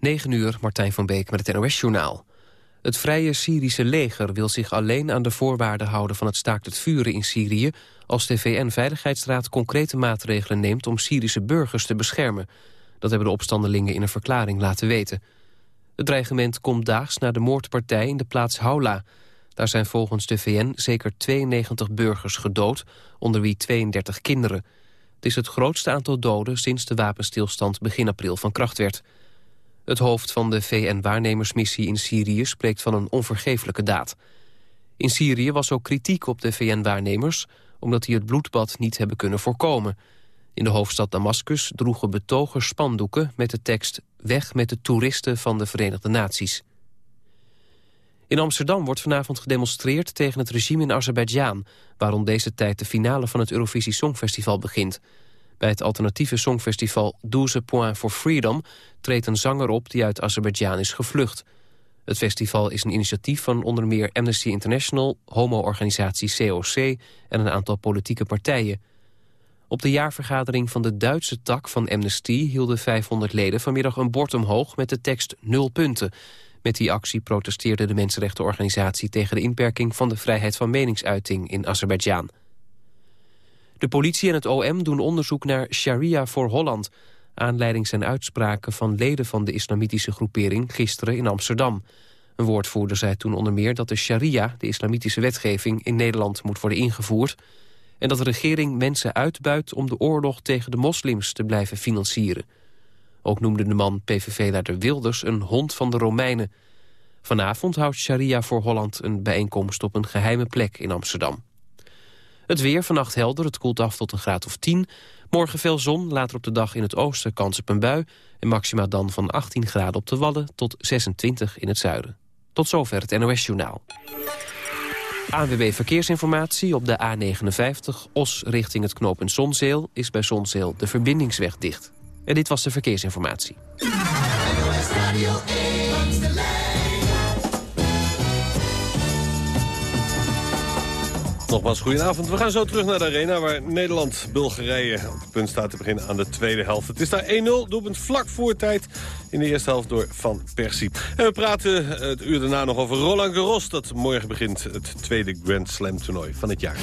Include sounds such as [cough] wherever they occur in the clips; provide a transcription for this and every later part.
9 uur, Martijn van Beek met het NOS-journaal. Het Vrije Syrische leger wil zich alleen aan de voorwaarden houden... van het staakt het vuren in Syrië... als de VN-veiligheidsraad concrete maatregelen neemt... om Syrische burgers te beschermen. Dat hebben de opstandelingen in een verklaring laten weten. Het dreigement komt daags na de moordpartij in de plaats Haula. Daar zijn volgens de VN zeker 92 burgers gedood, onder wie 32 kinderen. Het is het grootste aantal doden sinds de wapenstilstand begin april van kracht werd... Het hoofd van de VN-waarnemersmissie in Syrië spreekt van een onvergeeflijke daad. In Syrië was ook kritiek op de VN-waarnemers... omdat die het bloedbad niet hebben kunnen voorkomen. In de hoofdstad Damascus droegen betogers spandoeken met de tekst... weg met de toeristen van de Verenigde Naties. In Amsterdam wordt vanavond gedemonstreerd tegen het regime in Azerbeidzjan... waar rond deze tijd de finale van het Eurovisie Songfestival begint... Bij het alternatieve songfestival 12 Points for Freedom... treedt een zanger op die uit Azerbeidzjan is gevlucht. Het festival is een initiatief van onder meer Amnesty International... homo-organisatie COC en een aantal politieke partijen. Op de jaarvergadering van de Duitse tak van Amnesty... hielden 500 leden vanmiddag een bord omhoog met de tekst 0 punten... Met die actie protesteerde de mensenrechtenorganisatie tegen de inperking van de vrijheid van meningsuiting in Azerbeidzjan. De politie en het OM doen onderzoek naar Sharia voor Holland. Aanleiding zijn uitspraken van leden van de islamitische groepering gisteren in Amsterdam. Een woordvoerder zei toen onder meer dat de sharia, de islamitische wetgeving, in Nederland moet worden ingevoerd. En dat de regering mensen uitbuit om de oorlog tegen de moslims te blijven financieren. Ook noemde de man PVV-leider Wilders een hond van de Romeinen. Vanavond houdt Sharia voor Holland een bijeenkomst op een geheime plek in Amsterdam. Het weer vannacht helder, het koelt af tot een graad of 10. Morgen veel zon, later op de dag in het oosten kans op een bui... en maxima dan van 18 graden op de Wadden tot 26 in het zuiden. Tot zover het NOS-journaal. ANWB Verkeersinformatie op de A59 Os richting het knooppunt Zonzeel... is bij Zonzeel de verbindingsweg dicht. En dit was de verkeersinformatie. Nogmaals, goedenavond. We gaan zo terug naar de arena waar Nederland-Bulgarije op het punt staat te beginnen aan de tweede helft. Het is daar 1-0, doelpunt vlak voor tijd in de eerste helft door Van Persie. En we praten het uur daarna nog over Roland Garros, dat morgen begint het tweede Grand Slam toernooi van het jaar.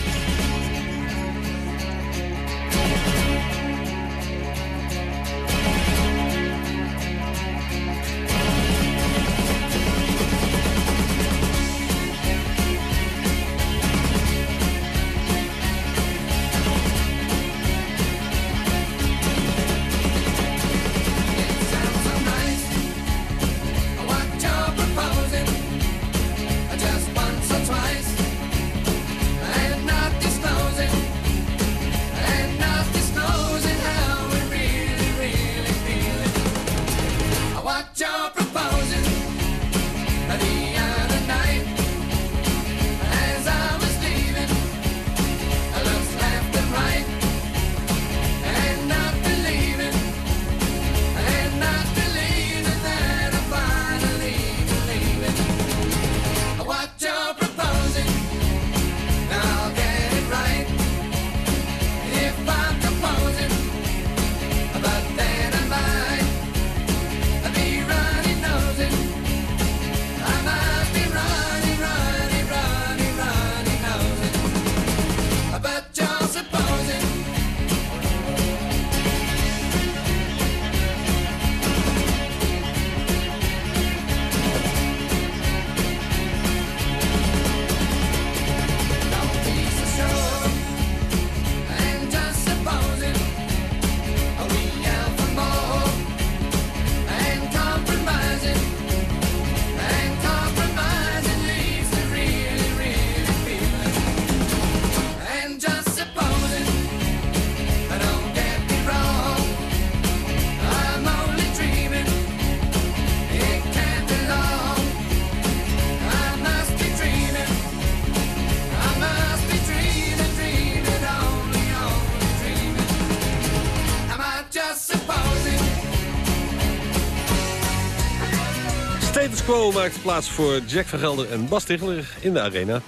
Maakt plaats voor Jack van Gelder en Bas Tichler in de arena.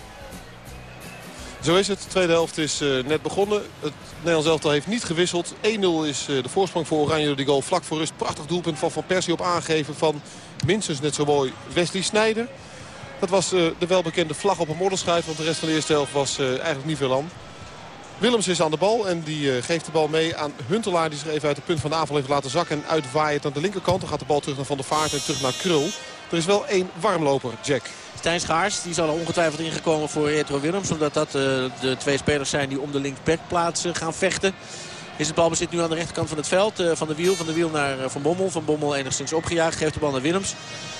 Zo is het. De tweede helft is uh, net begonnen. Het Nederlands elftal heeft niet gewisseld. 1-0 is uh, de voorsprong voor Oranje door die goal vlak voor rust. Prachtig doelpunt van Van Persie op aangeven van minstens net zo mooi Wesley Snijder. Dat was uh, de welbekende vlag op een modderschijf. Want de rest van de eerste helft was eigenlijk niet veel aan. Willems is aan de bal en die geeft de bal mee aan Huntelaar. Die zich even uit het punt van de aanval heeft laten zakken. En uitwaait aan de linkerkant. Dan gaat de bal terug naar Van der Vaart en terug naar Krul. Er is wel één warmloper, Jack. Stijn Schaars die zal ongetwijfeld ingekomen voor Retro Willems. Omdat dat uh, de twee spelers zijn die om de linksbackplaats gaan vechten. Is het balbezit nu aan de rechterkant van het veld. Uh, van de wiel, van de wiel naar Van Bommel. Van Bommel enigszins opgejaagd. Geeft de bal naar Willems.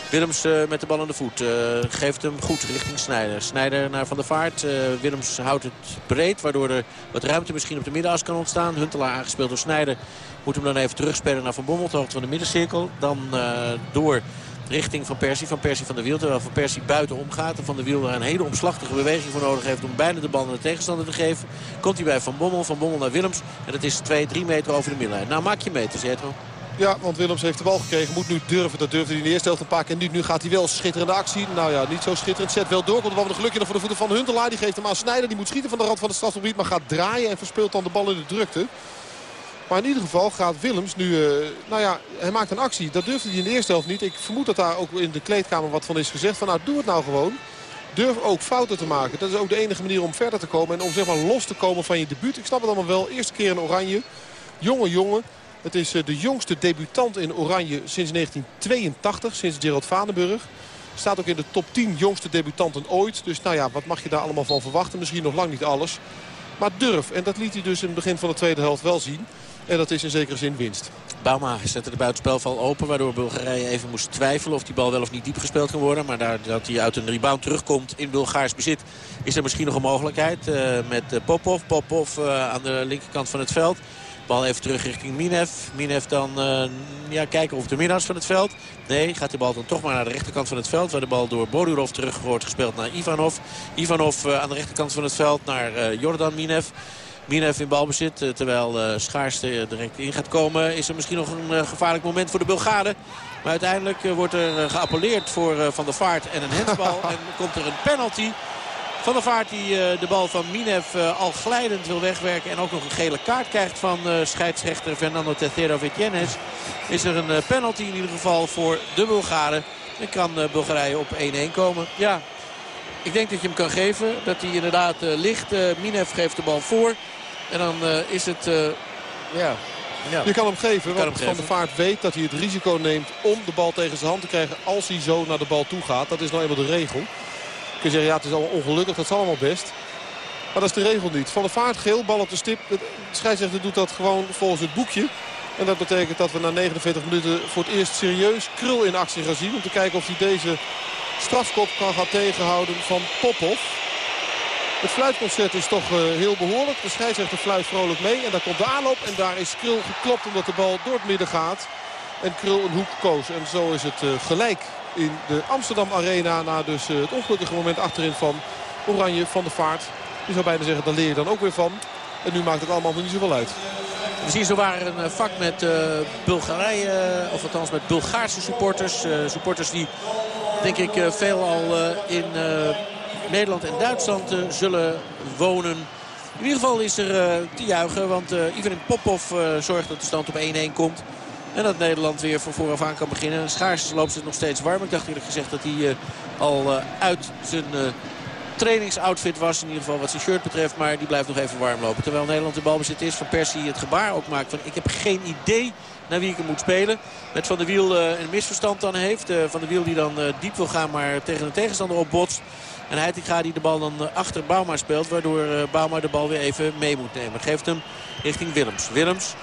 Willems met de bal aan de voet. geeft hem goed richting Snijder. Snijder naar Van der Vaart. Willems houdt het breed. Waardoor er wat ruimte misschien op de middenas kan ontstaan. Huntelaar aangespeeld door Snijder. Moet hem dan even terugspelen naar Van Bommel. Ter hoogte van de middencirkel. Dan door richting Van Persie. Van Persie van de Wiel. Terwijl Van Persie buiten omgaat. En Van de Wiel daar een hele omslachtige beweging voor nodig heeft om bijna de bal naar de tegenstander te geven. Komt hij bij Van Bommel. Van Bommel naar Willems. En dat is 2, 3 meter over de middenlijn. Nou maak je meters, Zetro. Ja, want Willems heeft de bal gekregen. Moet nu durven. Dat durfde hij in de eerste helft een paar keer. Nu gaat hij wel schitterende actie. Nou ja, niet zo schitterend. Zet wel door. Komt de bal met een gelukje voor de voeten van Huntelaar. Die geeft hem aan Snijder. Die moet schieten van de rand van het strafgebied. Maar gaat draaien en verspeelt dan de bal in de drukte. Maar in ieder geval gaat Willems nu... Uh, nou ja, hij maakt een actie. Dat durfde hij in de eerste helft niet. Ik vermoed dat daar ook in de kleedkamer wat van is gezegd. Van nou, doe het nou gewoon. Durf ook fouten te maken. Dat is ook de enige manier om verder te komen. En om zeg maar los te komen van je debuut. Ik snap het allemaal wel. Eerste keer in Oranje. Jonge jongen. Het is uh, de jongste debutant in Oranje sinds 1982. Sinds Gerald Vanenburg. Staat ook in de top 10 jongste debutanten ooit. Dus nou ja, wat mag je daar allemaal van verwachten? Misschien nog lang niet alles. Maar durf. En dat liet hij dus in het begin van de tweede helft wel zien. En dat is in zekere zin winst. Bauma zette de buitenspelval open. Waardoor Bulgarije even moest twijfelen of die bal wel of niet diep gespeeld kan worden. Maar dat hij uit een rebound terugkomt in Bulgaars bezit is er misschien nog een mogelijkheid. Uh, met eh, Popov. Popov uh, aan de linkerkant van het veld. Bal even terug richting Minev. Minev dan ja, kijken of de middags van het veld. Nee, gaat de bal dan toch maar naar de rechterkant van het veld. Waar de bal door Bodurov terug wordt gespeeld naar Ivanov. Ivanov aan de rechterkant van het veld naar Jordan Minev. Minev in balbezit. Eh, terwijl uh, Schaars er direct in gaat komen. Is er misschien nog een gevaarlijk moment voor de Bulgaren. Maar uiteindelijk wordt er geappelleerd voor Van der Vaart en een hensbal. [laughs] en komt er een penalty. Van der Vaart die de bal van Minev al glijdend wil wegwerken. En ook nog een gele kaart krijgt van scheidsrechter Fernando Tercero Vitienes. Is er een penalty in ieder geval voor de Bulgaren. En kan Bulgarije op 1-1 komen. Ja, ik denk dat je hem kan geven. Dat hij inderdaad ligt. Minev geeft de bal voor. En dan uh, is het... Ja, ja. Je kan hem geven, want hem Van de Vaart weet dat hij het risico neemt om de bal tegen zijn hand te krijgen als hij zo naar de bal toe gaat. Dat is nou eenmaal de regel. Kun je zeggen, ja het is allemaal ongelukkig, dat is allemaal best. Maar dat is de regel niet. Van de Vaart geel, bal op de stip. De scheidsrechter doet dat gewoon volgens het boekje. En dat betekent dat we na 49 minuten voor het eerst serieus Krul in actie gaan zien. Om te kijken of hij deze strafkop kan gaan tegenhouden van Popov. Het fluitconcert is toch uh, heel behoorlijk. De scheidsrechter fluit vrolijk mee. En daar komt de aanloop. En daar is Krul geklopt omdat de bal door het midden gaat. En Krul een hoek koos. En zo is het uh, gelijk in de Amsterdam Arena. Na dus uh, het ongelukkige moment achterin van Oranje van de Vaart. Je zou bijna zeggen, daar leer je dan ook weer van. En nu maakt het allemaal nog niet zoveel uit. We zien zowaar een vak met uh, Bulgarije, of althans met Bulgaarse supporters. Supporters die, denk ik, uh, veelal in Nederland en Duitsland zullen wonen. In ieder geval is er te juichen. Want Ivan Popov zorgt dat de stand op 1-1 komt. En dat Nederland weer van vooraf aan kan beginnen. Schaars loopt het nog steeds warm. Ik dacht eerlijk gezegd dat hij al uit zijn trainingsoutfit was. In ieder geval wat zijn shirt betreft. Maar die blijft nog even warm lopen. Terwijl Nederland de balbezit is. Van Persie het gebaar ook maakt van ik heb geen idee naar wie ik hem moet spelen. Met Van der Wiel een misverstand dan heeft. Van der Wiel die dan diep wil gaan maar tegen een tegenstander opbotst. En Heitinga die de bal dan eh, achter Bauma speelt. Waardoor eh, Bauma de bal weer even mee moet nemen. Geeft hem richting Willems. Willems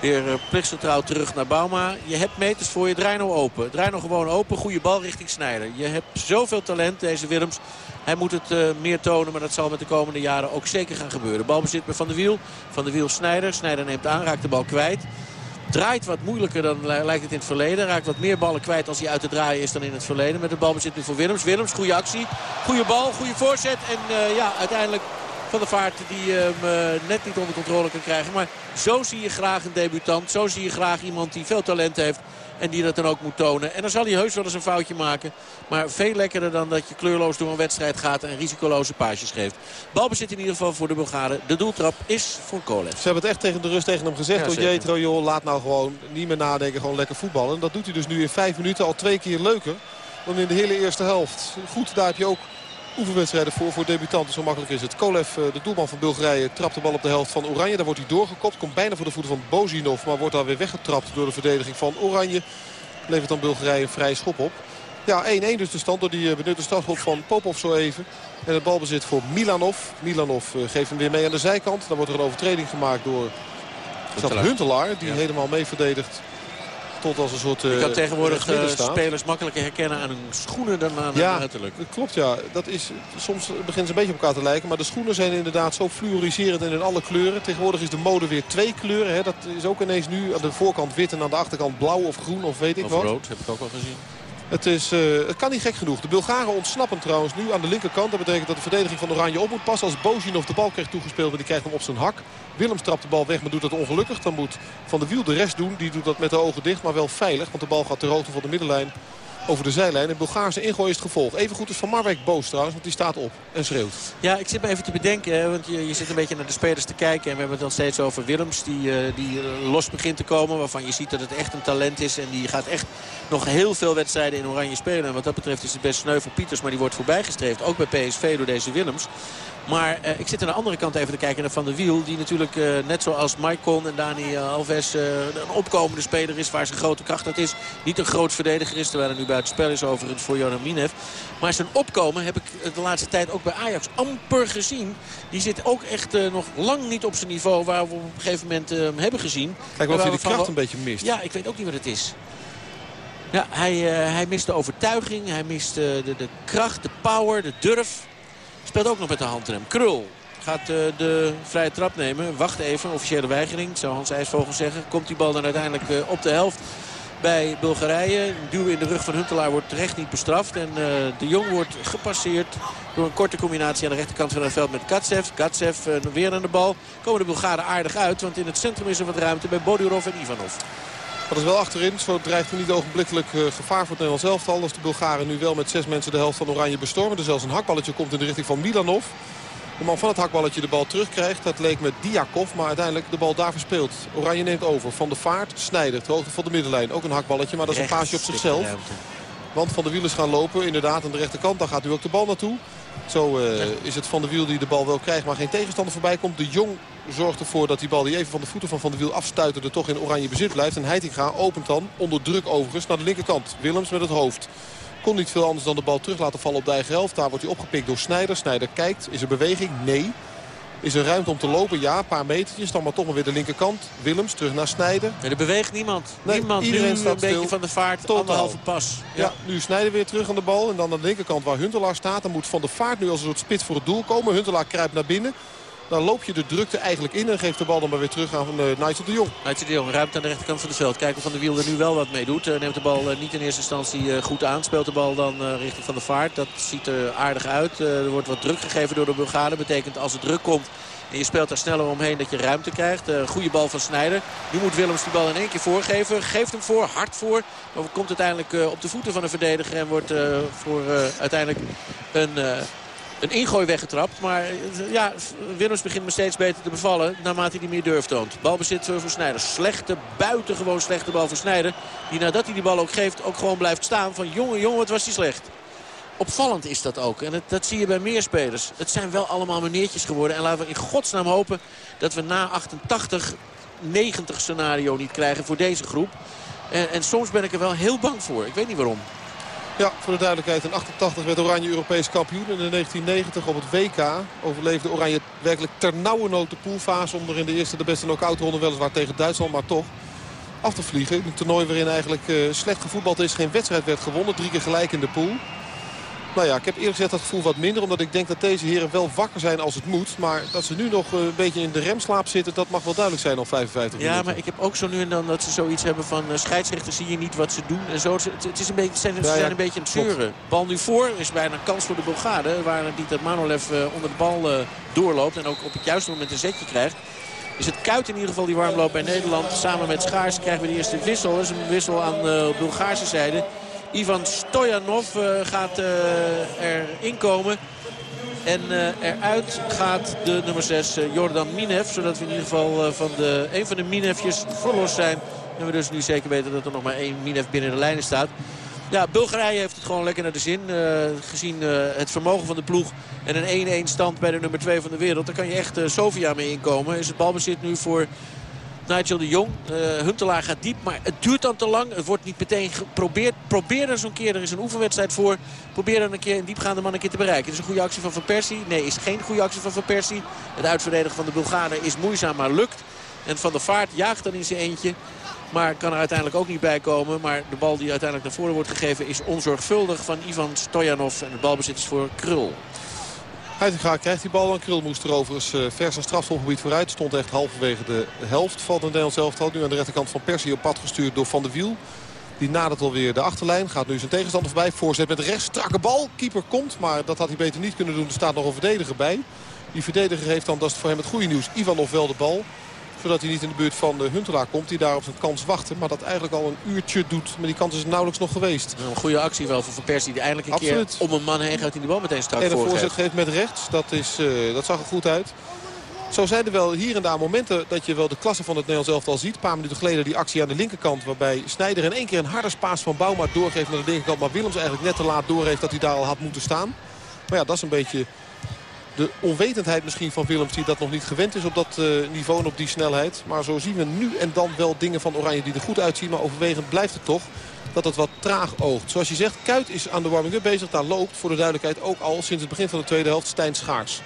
weer eh, plichtsgetrouw terug naar Bauma. Je hebt meters voor je. Draai nou open. Draai nou gewoon open. Goede bal richting Snijder. Je hebt zoveel talent, deze Willems. Hij moet het uh, meer tonen, maar dat zal met de komende jaren ook zeker gaan gebeuren. Bal bezit bij Van der Wiel. Van der Wiel Snijder. Snijder neemt aan, raakt de bal kwijt. Draait wat moeilijker dan lijkt het in het verleden. Raakt wat meer ballen kwijt als hij uit te draaien is dan in het verleden. Met de bal bezit nu voor Willems. Willems, goede actie. Goede bal, goede voorzet. En uh, ja, uiteindelijk van de vaart die hem uh, net niet onder controle kan krijgen. Maar zo zie je graag een debutant. Zo zie je graag iemand die veel talent heeft. En die dat dan ook moet tonen. En dan zal hij heus wel eens een foutje maken. Maar veel lekkerder dan dat je kleurloos door een wedstrijd gaat en risicoloze paasjes geeft. Balbezit in ieder geval voor de Bulgaren. De doeltrap is voor Kolev. Ze hebben het echt tegen de rust tegen hem gezegd. Ja, Jetro, joh, laat nou gewoon niet meer nadenken. Gewoon lekker voetballen. En dat doet hij dus nu in vijf minuten al twee keer leuker dan in de hele eerste helft. Goed, daar heb je ook oefenwedstrijden voor. Voor debutanten zo makkelijk is het. Kolev, eh, de doelman van Bulgarije, trapt de bal op de helft van Oranje. Daar wordt hij doorgekopt. Komt bijna voor de voeten van Bozinov. Maar wordt dan weer weggetrapt door de verdediging van Oranje. Levert dan Bulgarije een vrije schop op. Ja, 1-1 dus de stand door die eh, benutte strafschop van Popov zo even. En het balbezit voor Milanov. Milanov eh, geeft hem weer mee aan de zijkant. Dan wordt er een overtreding gemaakt door Huntelaar. Die helemaal mee verdedigt tot als een soort... Je kan tegenwoordig spelers makkelijker herkennen aan hun schoenen dan aan ja, uiterlijk. klopt ja. Dat is, soms beginnen ze een beetje op elkaar te lijken. Maar de schoenen zijn inderdaad zo fluoriserend en in alle kleuren. Tegenwoordig is de mode weer twee kleuren. Hè. Dat is ook ineens nu aan de voorkant wit en aan de achterkant blauw of groen of weet ik of wat. rood heb ik ook al gezien. Het, is, uh, het kan niet gek genoeg. De Bulgaren ontsnappen trouwens nu aan de linkerkant. Dat betekent dat de verdediging van Oranje op moet passen. Als Bozinov de bal krijgt toegespeeld en die krijgt hem op zijn hak. Willems trapt de bal weg, maar doet dat ongelukkig. Dan moet Van der Wiel de rest doen. Die doet dat met de ogen dicht, maar wel veilig. Want de bal gaat ter hoogte van de middenlijn over de zijlijn. En Bulgaarse ingooi is het gevolg. Even goed is Van Marwijk boos trouwens, want die staat op en schreeuwt. Ja, ik zit me even te bedenken, want je, je zit een beetje naar de spelers te kijken. En we hebben het dan steeds over Willems, die, uh, die uh, los begint te komen. Waarvan je ziet dat het echt een talent is. En die gaat echt nog heel veel wedstrijden in Oranje spelen. En wat dat betreft is het best sneu voor Pieters, maar die wordt voorbijgestreefd. Ook bij PSV door deze Willems. Maar uh, ik zit aan de andere kant even te kijken naar Van der Wiel. Die natuurlijk uh, net zoals Maicon en Dani Alves uh, een opkomende speler is. Waar zijn grote kracht uit is. Niet een groot verdediger is. Terwijl er nu buiten spel is overigens voor Jonan Minev. Maar zijn opkomen heb ik de laatste tijd ook bij Ajax amper gezien. Die zit ook echt nog lang niet op zijn niveau waar we op een gegeven moment hem hebben gezien. Kijk of hij de kracht een beetje mist. Ja, ik weet ook niet wat het is. Ja, hij, hij mist de overtuiging. Hij mist de, de kracht, de power, de durf. Speelt ook nog met de handrem. Krul gaat de vrije trap nemen. Wacht even, officiële weigering, zou Hans IJsvogel zeggen. Komt die bal dan uiteindelijk op de helft bij Bulgarije. Een duw in de rug van Huntelaar wordt terecht niet bestraft. En uh, de Jong wordt gepasseerd door een korte combinatie aan de rechterkant van het veld met Katsev. Katsev weer aan de bal. Komen de Bulgaren aardig uit, want in het centrum is er wat ruimte bij Bodurov en Ivanov. Dat is wel achterin. Zo dreigt er niet ogenblikkelijk uh, gevaar voor het Nederlands elftal. Als de Bulgaren nu wel met zes mensen de helft van Oranje bestormen. Er zelfs een hakballetje komt in de richting van Milanov. De man van het hakballetje de bal terugkrijgt. Dat leek met Diakov, maar uiteindelijk de bal daar verspeelt. Oranje neemt over. Van de Vaart, Snijder, het hoogte van de middenlijn. Ook een hakballetje, maar dat is een paasje op zichzelf. Want Van de Wiel is gaan lopen, inderdaad aan de rechterkant. Daar gaat nu ook de bal naartoe. Zo uh, ja. is het Van der Wiel die de bal wel krijgt, maar geen tegenstander voorbij komt. De Jong zorgt ervoor dat die bal die even van de voeten van Van der Wiel afstuiterde... toch in oranje bezit blijft. En Heitinga opent dan, onder druk overigens, naar de linkerkant. Willems met het hoofd. Kon niet veel anders dan de bal terug laten vallen op de eigen helft. Daar wordt hij opgepikt door Snijder. Snijder kijkt. Is er beweging? Nee. Is er ruimte om te lopen? Ja, een paar metertjes. Dan maar toch maar weer de linkerkant. Willems terug naar Snijder. Er beweegt niemand. Nee, niemand. Iedereen nu staat een beetje van de vaart. Totaal. Anderhalve pas. Ja. ja. nu Snijder weer terug aan de bal. En dan aan de linkerkant waar Huntelaar staat. Dan moet Van de Vaart nu als een soort spits voor het doel komen. Huntelaar kruipt naar binnen. Dan loop je de drukte eigenlijk in en geeft de bal dan maar weer terug aan uh, Nigel de Jong. Nigel de Jong ruimt aan de rechterkant van het veld. Kijken of Van de Wiel er nu wel wat mee doet. Uh, neemt de bal uh, niet in eerste instantie goed aan. Speelt de bal dan richting Van de Vaart. Dat ziet er aardig uit. er wordt wat druk gegeven door de Bulgaren. Betekent als het druk komt en je speelt daar sneller omheen dat je ruimte krijgt. Uh, goede bal van Snijder. Nu moet Willems die bal in één keer voorgeven. Geeft hem voor, hard voor. Maar komt uiteindelijk op de voeten van de verdediger. En wordt voor uiteindelijk een, een ingooi weggetrapt. Maar ja, Willems begint me steeds beter te bevallen. Naarmate hij meer durf toont. Balbezit voor Snijder. Slechte, buitengewoon slechte bal voor. Die nadat hij die bal ook geeft ook gewoon blijft staan. Van jongen, jongen, wat was die slecht. Opvallend is dat ook. En dat, dat, zie je bij meer spelers. Het zijn wel allemaal meneertjes geworden. En laten we in godsnaam hopen dat we na 88, 90 scenario niet krijgen voor deze groep. En, en soms ben ik er wel heel bang voor. Ik weet niet waarom. Ja, voor de duidelijkheid. In 88 werd Oranje Europees kampioen. En in 1990 op het WK overleefde Oranje werkelijk ternauwernood de poolfase. Om er in de eerste de beste knock-out ronde weliswaar tegen Duitsland, maar toch af te vliegen. Een toernooi waarin eigenlijk uh, slecht gevoetbald is. Geen wedstrijd werd gewonnen. Drie keer gelijk in de pool. Nou ja, ik heb eerlijk gezegd dat gevoel wat minder. Omdat ik denk dat deze heren wel wakker zijn als het moet. Maar dat ze nu nog een beetje in de remslaap zitten, dat mag wel duidelijk zijn al 55 ja, minuten. maar ik heb ook zo nu en dan dat ze zoiets hebben van uh, scheidsrechters zie je niet wat ze doen. En zo, het, is een beetje, zijn, ze zijn een beetje aan het zeuren. Bal nu voor is bijna een kans voor de Bulgaren. Waar niet dat Manolev uh, onder de bal uh, doorloopt en ook op het juiste moment een zetje krijgt. is het Kuit in ieder geval die warm loopt bij Nederland. Samen met Schaars krijgen we de eerste wissel. Dat is een wissel aan de Bulgaarse zijde. Ivan Stojanov gaat erin komen. En eruit gaat de nummer 6 Jordan Minev. Zodat we in ieder geval van de, een van de Minevjes verlost zijn. En we dus nu zeker weten dat er nog maar één Minev binnen de lijnen staat. Ja, Bulgarije heeft het gewoon lekker naar de zin. Gezien het vermogen van de ploeg en een 1-1 stand bij de nummer 2 van de wereld. Daar kan je echt Sofia mee inkomen. Is het balbezit nu voor Nigel de Jong. Huntelaar gaat diep, maar het duurt dan te lang. Het wordt niet meteen geprobeerd. Probeer er zo'n keer, er is een oefenwedstrijd voor. Probeer dan een keer een diepgaande man een keer te bereiken. Het is een goede actie van Van Persie. Nee, is geen goede actie van Van Persie. Het uitverdedigen van de Bulgaren is moeizaam, maar lukt. En Van der Vaart jaagt dan in zijn eentje. Maar kan er uiteindelijk ook niet bij komen. Maar de bal die uiteindelijk naar voren wordt gegeven is onzorgvuldig van Ivan Stojanov. En het balbezit is voor Krul. Heitinga krijgt die bal. Krul moest er overigens uh, vers een strafschopgebied vooruit. Stond echt halverwege de helft van het Nederlands elftal. Nu aan de rechterkant van Persie op pad gestuurd door Van der Wiel. Die nadert alweer de achterlijn. Gaat nu zijn tegenstander voorbij. Voorzet met rechts. Strakke bal. Keeper komt. Maar dat had hij beter niet kunnen doen. Er staat nog een verdediger bij. Die verdediger heeft dan, dat is voor hem het goede nieuws, Ivanov wel de bal zodat hij niet in de buurt van de Huntelaar komt. Die daar op zijn kans wachtte. Maar dat eigenlijk al een uurtje doet. Maar die kans is nauwelijks nog geweest. Een goede actie wel voor Van Persie. Die eindelijk een keer om een man heen gaat in die bal meteen strak En de voorzet geeft met rechts. Dat, is, uh, dat zag er goed uit. Zo zijn er wel hier en daar momenten dat je wel de klasse van het Nederlands elftal ziet. Een paar minuten geleden die actie aan de linkerkant. Waarbij Snijder in één keer een harde spaas van Bouma doorgeeft naar de linkerkant. Maar Willems eigenlijk net te laat doorgeeft dat hij daar al had moeten staan. Maar ja, dat is een beetje de onwetendheid misschien van Willems die dat nog niet gewend is op dat uh, niveau en op die snelheid. Maar zo zien we nu en dan wel dingen van Oranje die er goed uitzien. Maar overwegend blijft het toch dat het wat traag oogt. Zoals je zegt, Kuit is aan de warming-up bezig. Daar loopt voor de duidelijkheid ook al sinds het begin van de tweede helft Stijn Schaars.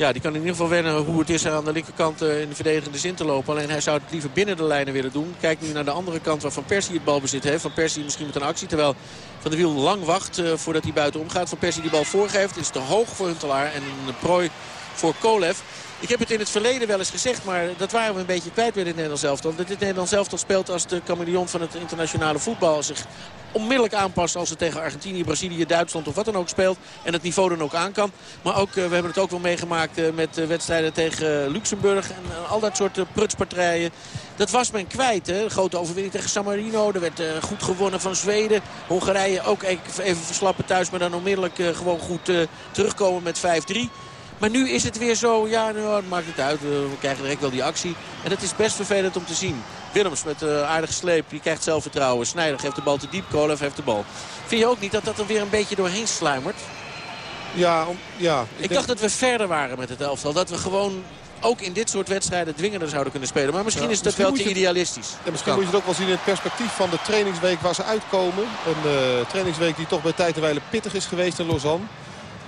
Ja, die kan in ieder geval wennen hoe het is aan de linkerkant uh, in de verdedigende zin te lopen. Alleen hij zou het liever binnen de lijnen willen doen. Kijk nu naar de andere kant waar Van Persie het balbezit heeft. Van Persie misschien met een actie. Terwijl Van de Wiel lang wacht uh, voordat hij buiten omgaat. Van Persie die bal voorgeeft. is te hoog voor Huntelaar en een prooi voor Kolev. Ik heb het in het verleden wel eens gezegd, maar dat waren we een beetje kwijt bij dit Nederlands elftal. Dat dit Nederlands elftal speelt als de chameleon van het internationale voetbal. Zich onmiddellijk aanpast als het tegen Argentinië, Brazilië, Duitsland of wat dan ook speelt. En het niveau dan ook aan kan. Maar ook, eh, we hebben het ook wel meegemaakt eh, met eh, wedstrijden tegen Luxemburg. En al dat soort prutspartijen. Dat was men kwijt. Hè. grote overwinning tegen San Marino. Er werd goed gewonnen van Zweden. Hongarije ook even verslappen thuis. Maar dan onmiddellijk gewoon goed terugkomen met 5-3. Maar nu is het weer zo, ja, nou, het maakt het uit. We krijgen direct wel die actie. En het is best vervelend om te zien. Willems met uh, aardige sleep, die krijgt zelfvertrouwen. Snijder geeft de bal te diep, Kolev heeft de bal. Vind je ook niet dat dat er weer een beetje doorheen sluimert? Ja, ja. Ik, ik dacht dat we verder waren met het elftal. Dat we gewoon ook in dit soort wedstrijden dwingender zouden kunnen spelen. Maar misschien is dat wel te idealistisch. En misschien moet je het ook wel zien in het perspectief van de trainingsweek waar ze uitkomen. Een uh, trainingsweek die toch bij tijd en wijle pittig is geweest in Lausanne.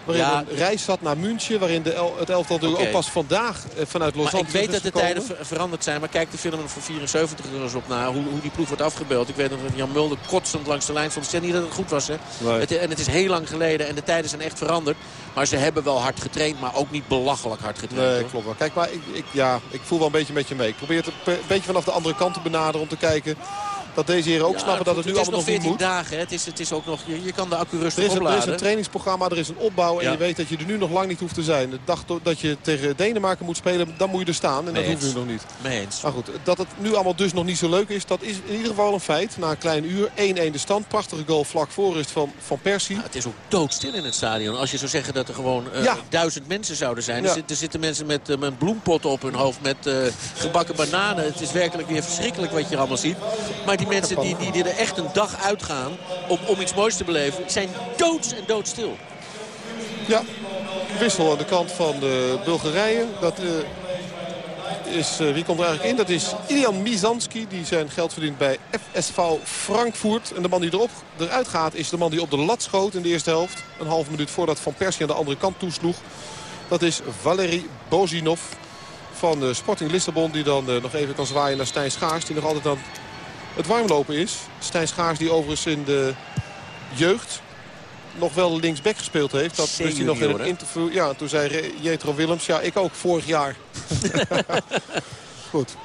Waarin ja, een reis zat naar München. Waarin de el, het elftal okay. ook pas vandaag eh, vanuit Los Angeles Ik weet dat de tijden veranderd zijn. Maar kijk de film van 74 er eens op na. Hoe, hoe die ploeg wordt afgebeeld. Ik weet nog dat Jan Mulder kotsend langs de lijn stond. Ik zeg niet dat het goed was. Hè. Nee. Het, en het is heel lang geleden. En de tijden zijn echt veranderd. Maar ze hebben wel hard getraind. Maar ook niet belachelijk hard getraind. Nee, hoor. klopt wel. Kijk, maar ik, ik, ja, ik voel wel een beetje met je mee. Ik probeer het een beetje vanaf de andere kant te benaderen. Om te kijken dat deze heren ook ja, snappen dat het, het nu allemaal nog moet. dagen, hè? Het is, het is ook nog, je, je kan de accu rustig er is, een, opladen. er is een trainingsprogramma, er is een opbouw. En ja. je weet dat je er nu nog lang niet hoeft te zijn. De dag dat je tegen Denemarken moet spelen, dan moet je er staan. En dat hoeft nu nog niet. Meens. Maar goed, dat het nu allemaal dus nog niet zo leuk is, dat is in ieder geval een feit. Na een klein uur, 1-1 de stand. Prachtige goal vlak voor is van, van Persie. Ja, het is ook doodstil in het stadion. Als je zou zeggen dat er gewoon uh, duizend mensen zouden zijn. Er, zit, er, zitten mensen met, uh, met bloempotten op hun hoofd, met uh, gebakken bananen. Het is werkelijk weer verschrikkelijk wat je allemaal ziet. Maar die mensen die, die er echt een dag uitgaan om, om iets moois te beleven, zijn doods en doodstil. Ja, wissel aan de kant van de Bulgarije. Dat uh, is, uh, wie komt er eigenlijk in? Dat is Ilian Mizanski, die zijn geld verdient bij FSV Frankfurt. En de man die erop, eruit gaat is de man die op de lat schoot in de eerste helft. Een halve minuut voordat Van Persie aan de andere kant toesloeg. Dat is Valery Bozinov van de Sporting Lissabon. Die dan nog even kan zwaaien naar Stijn Schaars. Die nog altijd aan het warmlopen is. Stijn Schaars die overigens in de jeugd nog wel linksback gespeeld heeft. Dat wist hij nog in een interview. Ja, toen zei Jetro Willems, ja ik ook vorig jaar. [laughs] Goed.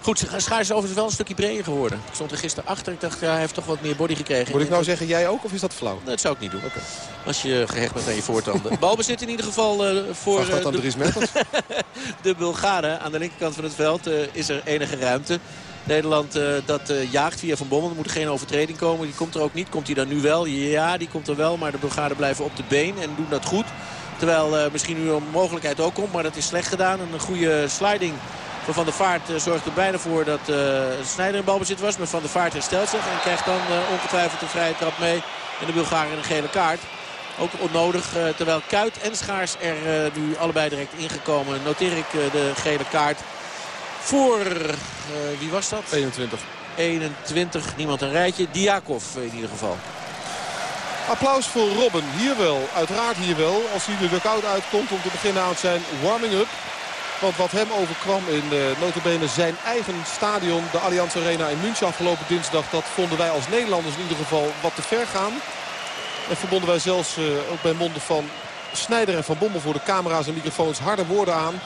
Goed, Schaars is overigens wel een stukje breder geworden. Ik stond er gisteren achter. Ik dacht, ja, hij heeft toch wat meer body gekregen. Moet ik nou zeggen, jij ook of is dat flauw? Dat zou ik niet doen. Als je gehecht bent aan je voortanden. [laughs] Balbezit in ieder geval uh, voor uh, de, [laughs] de Bulgaren. Aan de linkerkant van het veld uh, is er enige ruimte. Nederland uh, dat uh, jaagt via Van Bommel. Er moet geen overtreding komen. Die komt er ook niet. Komt hij dan nu wel? Ja, die komt er wel. Maar de Bulgaren blijven op de been en doen dat goed. Terwijl uh, misschien nu een mogelijkheid ook komt. Maar dat is slecht gedaan. Een goede sliding van Van der Vaart zorgt er bijna voor dat uh, Snijder in balbezit was. Maar Van der Vaart herstelt zich en krijgt dan ongetwijfeld een vrije trap mee. En de Bulgaren een gele kaart. Ook onnodig, terwijl Kuit en Schaars er nu allebei direct ingekomen. Noteer ik de gele kaart voor, wie was dat? 21. 21, niemand een rijtje. Diakov in ieder geval. Applaus voor Robben. Hier wel. Uiteraard hier wel. Als hij de dugout uitkomt om te beginnen aan zijn warming-up. Want wat hem overkwam in uh, notabene zijn eigen stadion, de Allianz Arena in München afgelopen dinsdag. Dat vonden wij als Nederlanders in ieder geval wat te ver gaan. En verbonden wij zelfs uh, ook bij monden van Snijder en Van Bommel voor de camera's en microfoons harde woorden aan.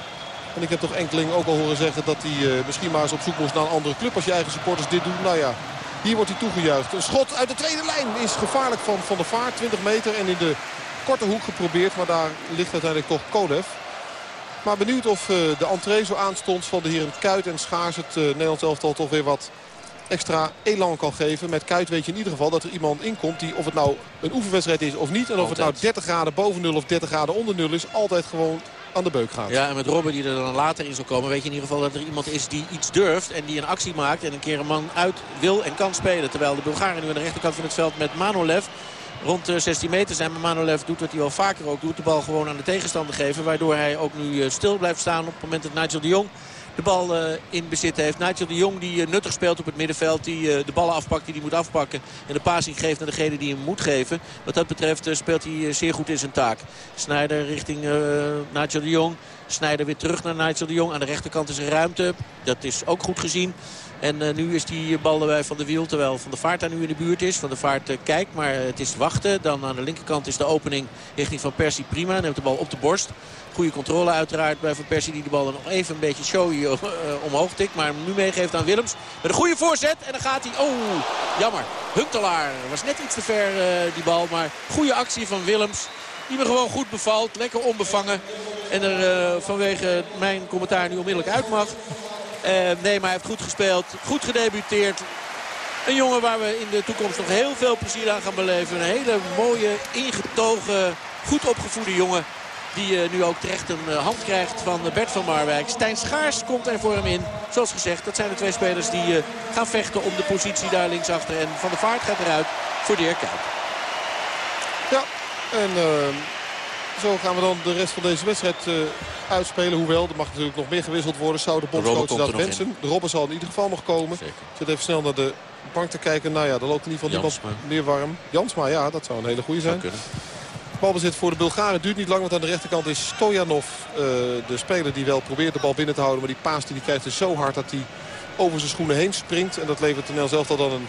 En ik heb toch enkeling ook al horen zeggen dat hij uh, misschien maar eens op zoek moest naar een andere club als je eigen supporters dit doen. Nou ja, hier wordt hij toegejuicht. Een schot uit de tweede lijn is gevaarlijk van Van der Vaart. 20 meter en in de korte hoek geprobeerd. Maar daar ligt uiteindelijk toch Kolev. Maar benieuwd of uh, de entree zo aanstond van de heren Kuit en Schaars het uh, Nederlands elftal toch weer wat extra elan kan geven. Met Kuit weet je in ieder geval dat er iemand inkomt die of het nou een oefenwedstrijd is of niet. En of altijd. het nou 30 graden boven nul of 30 graden onder nul is. Altijd gewoon aan de beuk gaat. Ja, en met Robben die er dan later in zal komen... weet je in ieder geval dat er iemand is die iets durft... en die een actie maakt en een keer een man uit wil en kan spelen. Terwijl de Bulgaren nu aan de rechterkant van het veld met Manolev rond de 16 meter zijn. Maar Manolev doet wat hij al vaker ook doet. De bal gewoon aan de tegenstander geven. Waardoor hij ook nu eh, stil blijft staan op het moment dat Nigel de Jong de bal uh, in bezit heeft. Nigel de Jong die uh, nuttig speelt op het middenveld. Die uh, de ballen afpakt die hij moet afpakken. En de passing geeft naar degene die hem moet geven. Wat dat betreft speelt hij zeer goed in zijn taak. Snijder richting Nigel de Jong. Snijder weer terug naar Nigel de Jong. Aan de rechterkant is er ruimte. Dat is ook goed gezien. En uh, nu is die bal erbij van de wiel. Terwijl Van de Vaart daar nu in de buurt is. Van de Vaart uh, kijkt, maar het is wachten. Dan aan de linkerkant is de opening richting Van Persie prima. Neemt de bal op de borst. Goede controle uiteraard bij Van Persie die de bal nog even een beetje showy omhoog tikt. Maar nu meegeeft aan Willems. Met een goede voorzet. En dan gaat hij... Oh, jammer. Huntelaar was net iets te ver die bal. Maar goede actie van Willems. Die me gewoon goed bevalt. Lekker onbevangen. En er vanwege mijn commentaar nu onmiddellijk uit mag. Uh, nee, maar hij heeft goed gespeeld. Goed gedebuteerd. Een jongen waar we in de toekomst nog heel veel plezier aan gaan beleven. Een hele mooie, ingetogen, goed opgevoede jongen. Die uh, nu ook terecht een uh, hand krijgt van Bert van Marwijk. Stijn Schaars komt er voor hem in. Zoals gezegd, dat zijn de twee spelers die gaan vechten om de positie daar linksachter. En Van der Vaart gaat eruit voor Dirk Kuyt. Ja, en zo gaan we dan de rest van deze wedstrijd uh, uitspelen. Hoewel, er mag natuurlijk nog meer gewisseld worden. Zou de bondscoach dat wensen. De Robben zal in ieder geval nog komen. Zeker. Zit even snel naar de bank te kijken. Nou ja, er loopt in ieder geval niemand meer warm. Jansma, ja, dat zou een hele goede zijn. Balbezit voor de Bulgaren duurt niet lang. Want aan de rechterkant is Stojanov uh, de speler die wel probeert de bal binnen te houden. Maar die paas die krijgt is zo hard dat hij over zijn schoenen heen springt. En dat levert Nel zelf al dan een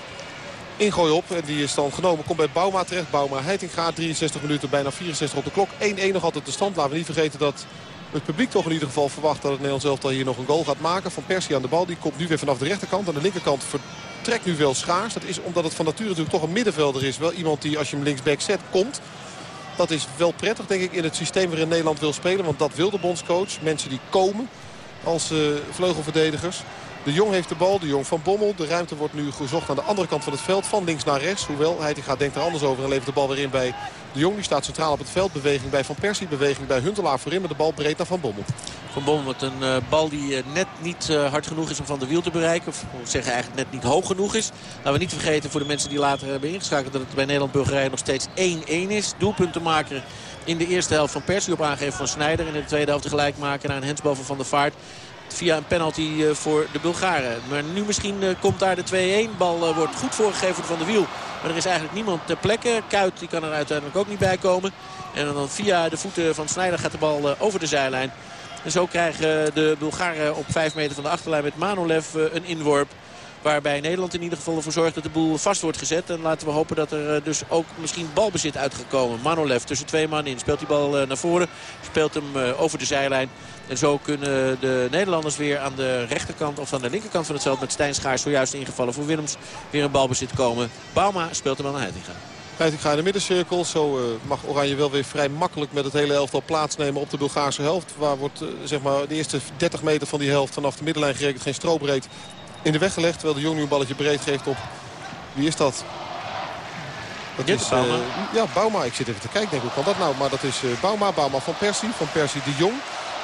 ingooi op. En die is dan genomen. Komt bij Bouma terecht. Bouma Heitinga 63 minuten, bijna 64 op de klok. 1-1 nog altijd de stand. Laten we niet vergeten dat het publiek toch in ieder geval verwacht dat het Nederlands elftal hier nog een goal gaat maken. Van Persie aan de bal. Die komt nu weer vanaf de rechterkant. Aan de linkerkant vertrekt nu wel schaars. Dat is omdat het van nature natuurlijk toch een middenvelder is. Wel iemand die als je hem linksback zet komt. Dat is wel prettig denk ik in het systeem waarin Nederland wil spelen. Want dat wil de bondscoach. Mensen die komen als uh, vleugelverdedigers. De Jong heeft de bal, de Jong van Bommel. De ruimte wordt nu gezocht aan de andere kant van het veld. Van links naar rechts. Hoewel, gaat denkt er anders over en levert de bal weer in bij de Jong. Die staat centraal op het veld. Beweging bij Van Persie. Beweging bij Huntelaar voorin. Maar de bal breed naar Van Bommel. Van Bommel met een uh, bal die uh, net niet uh, hard genoeg is om van de wiel te bereiken. Of zeggen eigenlijk net niet hoog genoeg is. Laten we niet vergeten voor de mensen die later hebben ingeschakeld... dat het bij Nederland-Bulgarije nog steeds 1-1 is. Doelpunten maken in de eerste helft van Persie op aangeven van Snijder. En in de tweede helft gelijk maken naar een hensbal van Van der Vaart via een penalty eh, voor de Bulgaren. Maar nu misschien eh, komt daar de 2-1. Bal eh, wordt goed voorgegeven van de wiel. Maar er is eigenlijk niemand ter plekke. Kuit die kan er uiteindelijk ook niet bij komen. En dan via de voeten van Snijder gaat de bal over de zijlijn. En zo krijgen de Bulgaren op 5 meter van de achterlijn met Manolev een inworp. Waarbij Nederland in ieder geval ervoor zorgt dat de boel vast wordt gezet. En laten we hopen dat er dus ook misschien balbezit uitgekomen. Manolev tussen twee man in. Speelt die bal naar voren. Speelt hem over de zijlijn. En zo kunnen de Nederlanders weer aan de rechterkant of aan de linkerkant van het veld... met Stijn Schaars zojuist ingevallen voor Willems weer een balbezit komen. Bauma speelt hem aan Heitinga. Heitinga in de middencirkel. Zo mag Oranje wel weer vrij makkelijk met het hele elftal plaatsnemen op de Bulgaarse helft. Waar wordt zeg maar de eerste 30 meter van die helft vanaf de middenlijn gerekend geen strobreed in de weg gelegd. Terwijl de Jong nu een balletje breed geeft op... Wie is dat? Dat is. Uh, ja. Ik zit even te kijken. Denk, hoe kan dat nou? Maar dat is Bauma. Bauma van Persie. Van Persie de Jong.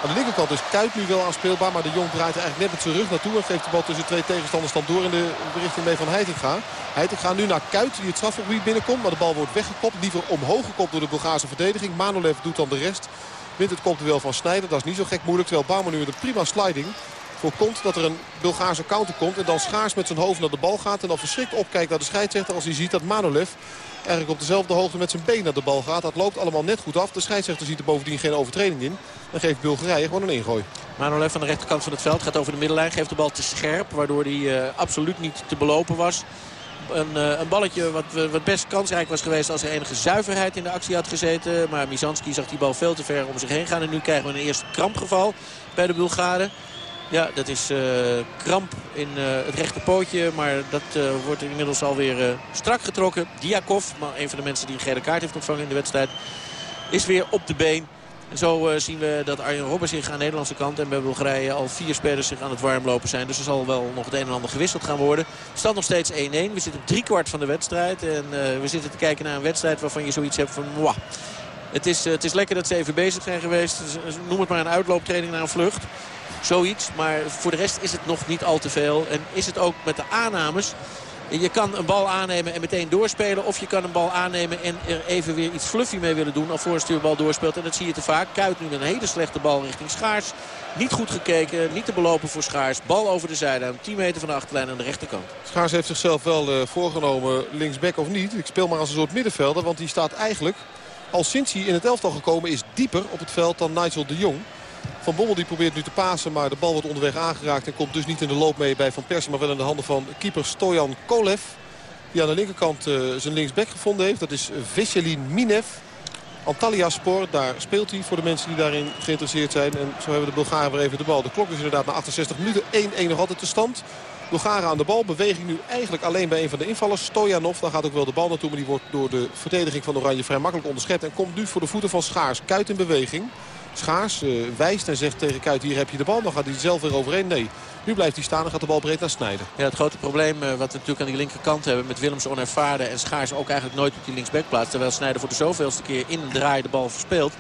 Aan de linkerkant is Kuit nu wel aanspeelbaar. Maar de Jong draait er eigenlijk net met zijn rug naartoe. En geeft de bal tussen twee tegenstanders dan door in de richting mee van Heitinga. Heitinga nu naar Kuit die het strafgebied binnenkomt. Maar de bal wordt weggekopt. Liever omhoog gekopt door de Bulgaarse verdediging. Manolev doet dan de rest. Wint het kopduel van Snijder. Dat is niet zo gek moeilijk. Terwijl Bouwman nu met een prima sliding voorkomt dat er een Bulgaarse counter komt. En dan schaars met zijn hoofd naar de bal gaat. En dan verschrikt opkijkt naar de scheidsrechter als hij ziet dat Manolev eigenlijk op dezelfde hoogte met zijn been naar de bal gaat. Dat loopt allemaal net goed af. De scheidsrechter ziet er bovendien geen overtreding in. Dan geeft Bulgarije gewoon een ingooi. Manolev van de rechterkant van het veld gaat over de middenlijn. Geeft de bal te scherp, waardoor hij uh, absoluut niet te belopen was. Een, uh, een, balletje wat, wat, best kansrijk was geweest als er enige zuiverheid in de actie had gezeten. Maar Mizanski zag die bal veel te ver om zich heen gaan. En nu krijgen we een eerste krampgeval bij de Bulgaren. Ja, dat is uh, kramp in uh, het rechterpootje. Maar dat uh, wordt inmiddels alweer strak getrokken. Diakov, maar een van de mensen die een gele kaart heeft ontvangen in de wedstrijd... is weer op de been. En zo zien we dat Arjen Robben zich aan de Nederlandse kant... en bij Bulgarije al vier spelers zich aan het warmlopen zijn. Dus er zal wel nog het een en ander gewisseld gaan worden. Het staat nog steeds 1-1. We zitten op driekwart van de wedstrijd. En we zitten te kijken naar een wedstrijd waarvan je zoiets hebt van... Mwah. Het is, het is lekker dat ze even bezig zijn geweest. Noem het maar een uitlooptraining naar een vlucht. Zoiets, maar voor de rest is het nog niet al te veel. En is het ook met de aannames... Je kan een bal aannemen en meteen doorspelen. Of je kan een bal aannemen en er even weer iets fluffy mee willen doen. Alvorens de bal doorspeelt. En dat zie je te vaak. Kuit nu een hele slechte bal richting Schaars. Niet goed gekeken. Niet te belopen voor Schaars. Bal over de zijlijn. 10 meter van de achterlijn aan de rechterkant. Schaars heeft zichzelf wel uh, voorgenomen. Linksback of niet. Ik speel maar als een soort middenvelder. Want die staat eigenlijk al sinds hij in het elftal gekomen is dieper op het veld dan Nigel de Jong. Van Bommel die probeert nu te pasen, maar de bal wordt onderweg aangeraakt. En komt dus niet in de loop mee bij Van Persie, maar wel in de handen van keeper Stojan Kolev. Die aan de linkerkant uh, zijn linksback gevonden heeft. Dat is Vesely Minev. Antalya Sport, daar speelt hij voor de mensen die daarin geïnteresseerd zijn. En zo hebben de Bulgaren weer even de bal. De klok is inderdaad na 68 minuten 1-1 nog altijd de stand. Bulgaren aan de bal. Beweging nu eigenlijk alleen bij een van de invallers. Stojanov, daar gaat ook wel de bal naartoe. Maar die wordt door de verdediging van Oranje vrij makkelijk onderschept. En komt nu voor de voeten van Schaars. Kuit in beweging. Schaars uh, wijst en zegt tegen Kuit, hier heb je de bal. Dan gaat hij zelf weer overheen. Nee, nu blijft hij staan en gaat de bal breed naar Snijden. Ja, het grote probleem uh, wat we natuurlijk aan die linkerkant hebben... met Willems onervaren en Schaars ook eigenlijk nooit op die linksback plaats... terwijl Snijder voor de zoveelste keer in een draai de bal verspeelt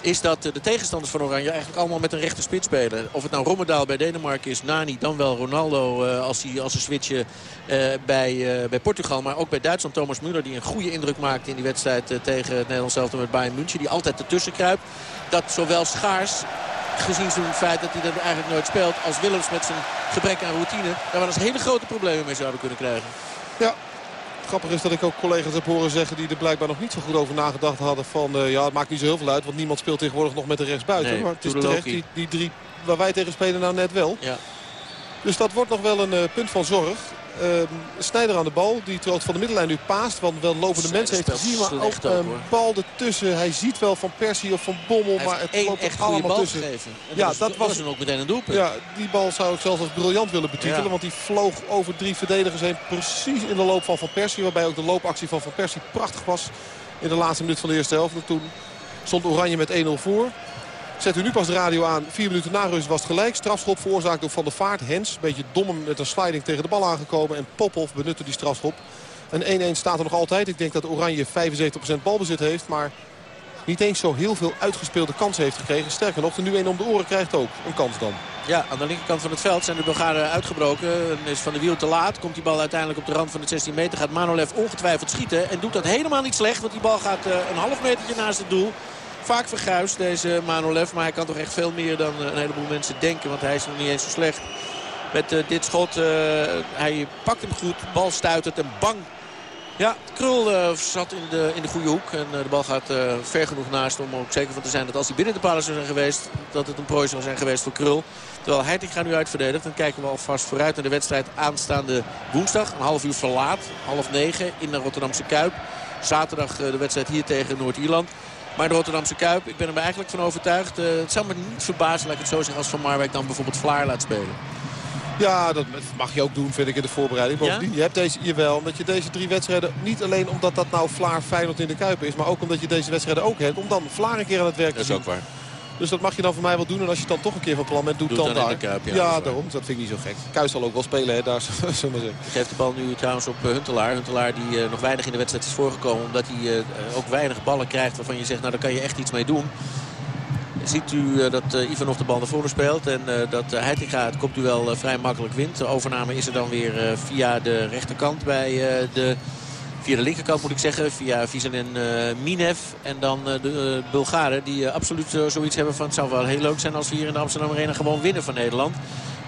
is dat de tegenstanders van Oranje eigenlijk allemaal met een rechte spits spelen. Of het nou Rommedaal bij Denemarken is, Nani, dan wel Ronaldo als, hij, als ze switchen bij, bij Portugal. Maar ook bij Duitsland Thomas Müller die een goede indruk maakte in die wedstrijd tegen het Nederlands elftal met Bayern München. Die altijd ertussen kruipt. Dat zowel Schaars gezien zijn feit dat hij dat eigenlijk nooit speelt... als Willems met zijn gebrek aan routine... daar wel eens hele grote problemen mee zouden kunnen krijgen. Ja, Grappig is dat ik ook collega's heb horen zeggen die er blijkbaar nog niet zo goed over nagedacht hadden. Van uh, ja, het maakt niet zo heel veel uit, want niemand speelt tegenwoordig nog met de rechtsbuiten. Nee, maar het is terecht, die, die, drie waar wij tegen spelen nou net wel. Ja. Dus dat wordt nog wel een uh, punt van zorg. Uh, Snijder aan de bal, die terwijl van de middenlijn nu paast. Want wel lopende mensen heeft gezien, maar ook een uh, bal ertussen. Hij ziet wel van Persie of van Bommel, maar het loopt echt allemaal tussen. Gegeven. Ja, dat, dat was, dan ook meteen een doelpunt. Ja, die bal zou ik zelfs als briljant willen betitelen. Ja. Want die vloog over drie verdedigers heen. Precies in de loop van Van Persie. Waarbij ook de loopactie van Van Persie prachtig was. In de laatste minuut van de eerste helft. En toen stond Oranje met 1-0 voor. Zet u nu pas de radio aan. Vier minuten na rust was het gelijk. Strafschop veroorzaakt door Van der Vaart. Hens, een beetje dom met een sliding tegen de bal aangekomen. En Popov benutte die strafschop. En 1-1 staat er nog altijd. Ik denk dat Oranje 75% balbezit heeft. Maar niet eens zo heel veel uitgespeelde kansen heeft gekregen. Sterker nog, de nu 1 om de oren krijgt ook een kans dan. Ja, aan de linkerkant van het veld zijn de Bulgaren uitgebroken. En is Van de Wiel te laat. Komt die bal uiteindelijk op de rand van het 16 meter. Gaat Manolev ongetwijfeld schieten. En doet dat helemaal niet slecht. Want die bal gaat uh, een half metertje naast het doel. Vaak verguist deze Manolev. Maar hij kan toch echt veel meer dan een heleboel mensen denken. Want hij is nog niet eens zo slecht. Met uh, dit schot, uh, hij pakt hem goed. Bal stuitert en bang Ja, Krul zat in de, in de goede hoek. En de bal gaat ver genoeg naast om er ook zeker van te zijn dat als hij binnen de palen zou zijn geweest... dat het een prooi zou zijn geweest voor Krul. Terwijl Heitinga nu uitverdedigt. Dan kijken we alvast vooruit naar de wedstrijd aanstaande woensdag. Een half uur verlaat, half negen in de Rotterdamse Kuip. Zaterdag de wedstrijd hier tegen Noord-Ierland. Maar de Rotterdamse Kuip, ik ben er eigenlijk van overtuigd. het zou me niet verbazen, laat ik het zo zeggen, als Van Marwijk dan bijvoorbeeld Vlaar laat spelen. Ja, dat mag je ook doen, vind ik, in de voorbereiding. Bovendien, ja? je hebt deze, jawel, omdat je deze drie wedstrijden... niet alleen omdat dat nou Vlaar Feyenoord in de Kuip is... maar ook omdat je deze wedstrijden ook hebt... om dan Vlaar een keer aan het werk te zien. Dat is ook waar. Dus dat mag je dan voor mij wel doen. En als je het dan toch een keer van plan bent, doe, dan, dan daar. Kuip, ja, ja daarom. Dat vind ik niet zo gek. Kuis zal ook wel spelen, hè, daar, [laughs] zullen we zeggen. Geeft de bal nu trouwens op Huntelaar. Huntelaar die uh, nog weinig in de wedstrijd is voorgekomen. Omdat hij uh, ook weinig ballen krijgt waarvan je zegt, nou daar kan je echt iets mee doen ziet u eh, dat eh, Ivanov de bal naar voren speelt. En eh, dat Heitinga het kopduel vrij makkelijk wint. De overname is er dan weer via de rechterkant bij de... Via de linkerkant moet ik zeggen. Via Vizelen Minev. En dan de Bulgaren die absoluut zoiets hebben van... het zou wel heel leuk zijn als we hier in de Amsterdam Arena gewoon winnen van Nederland.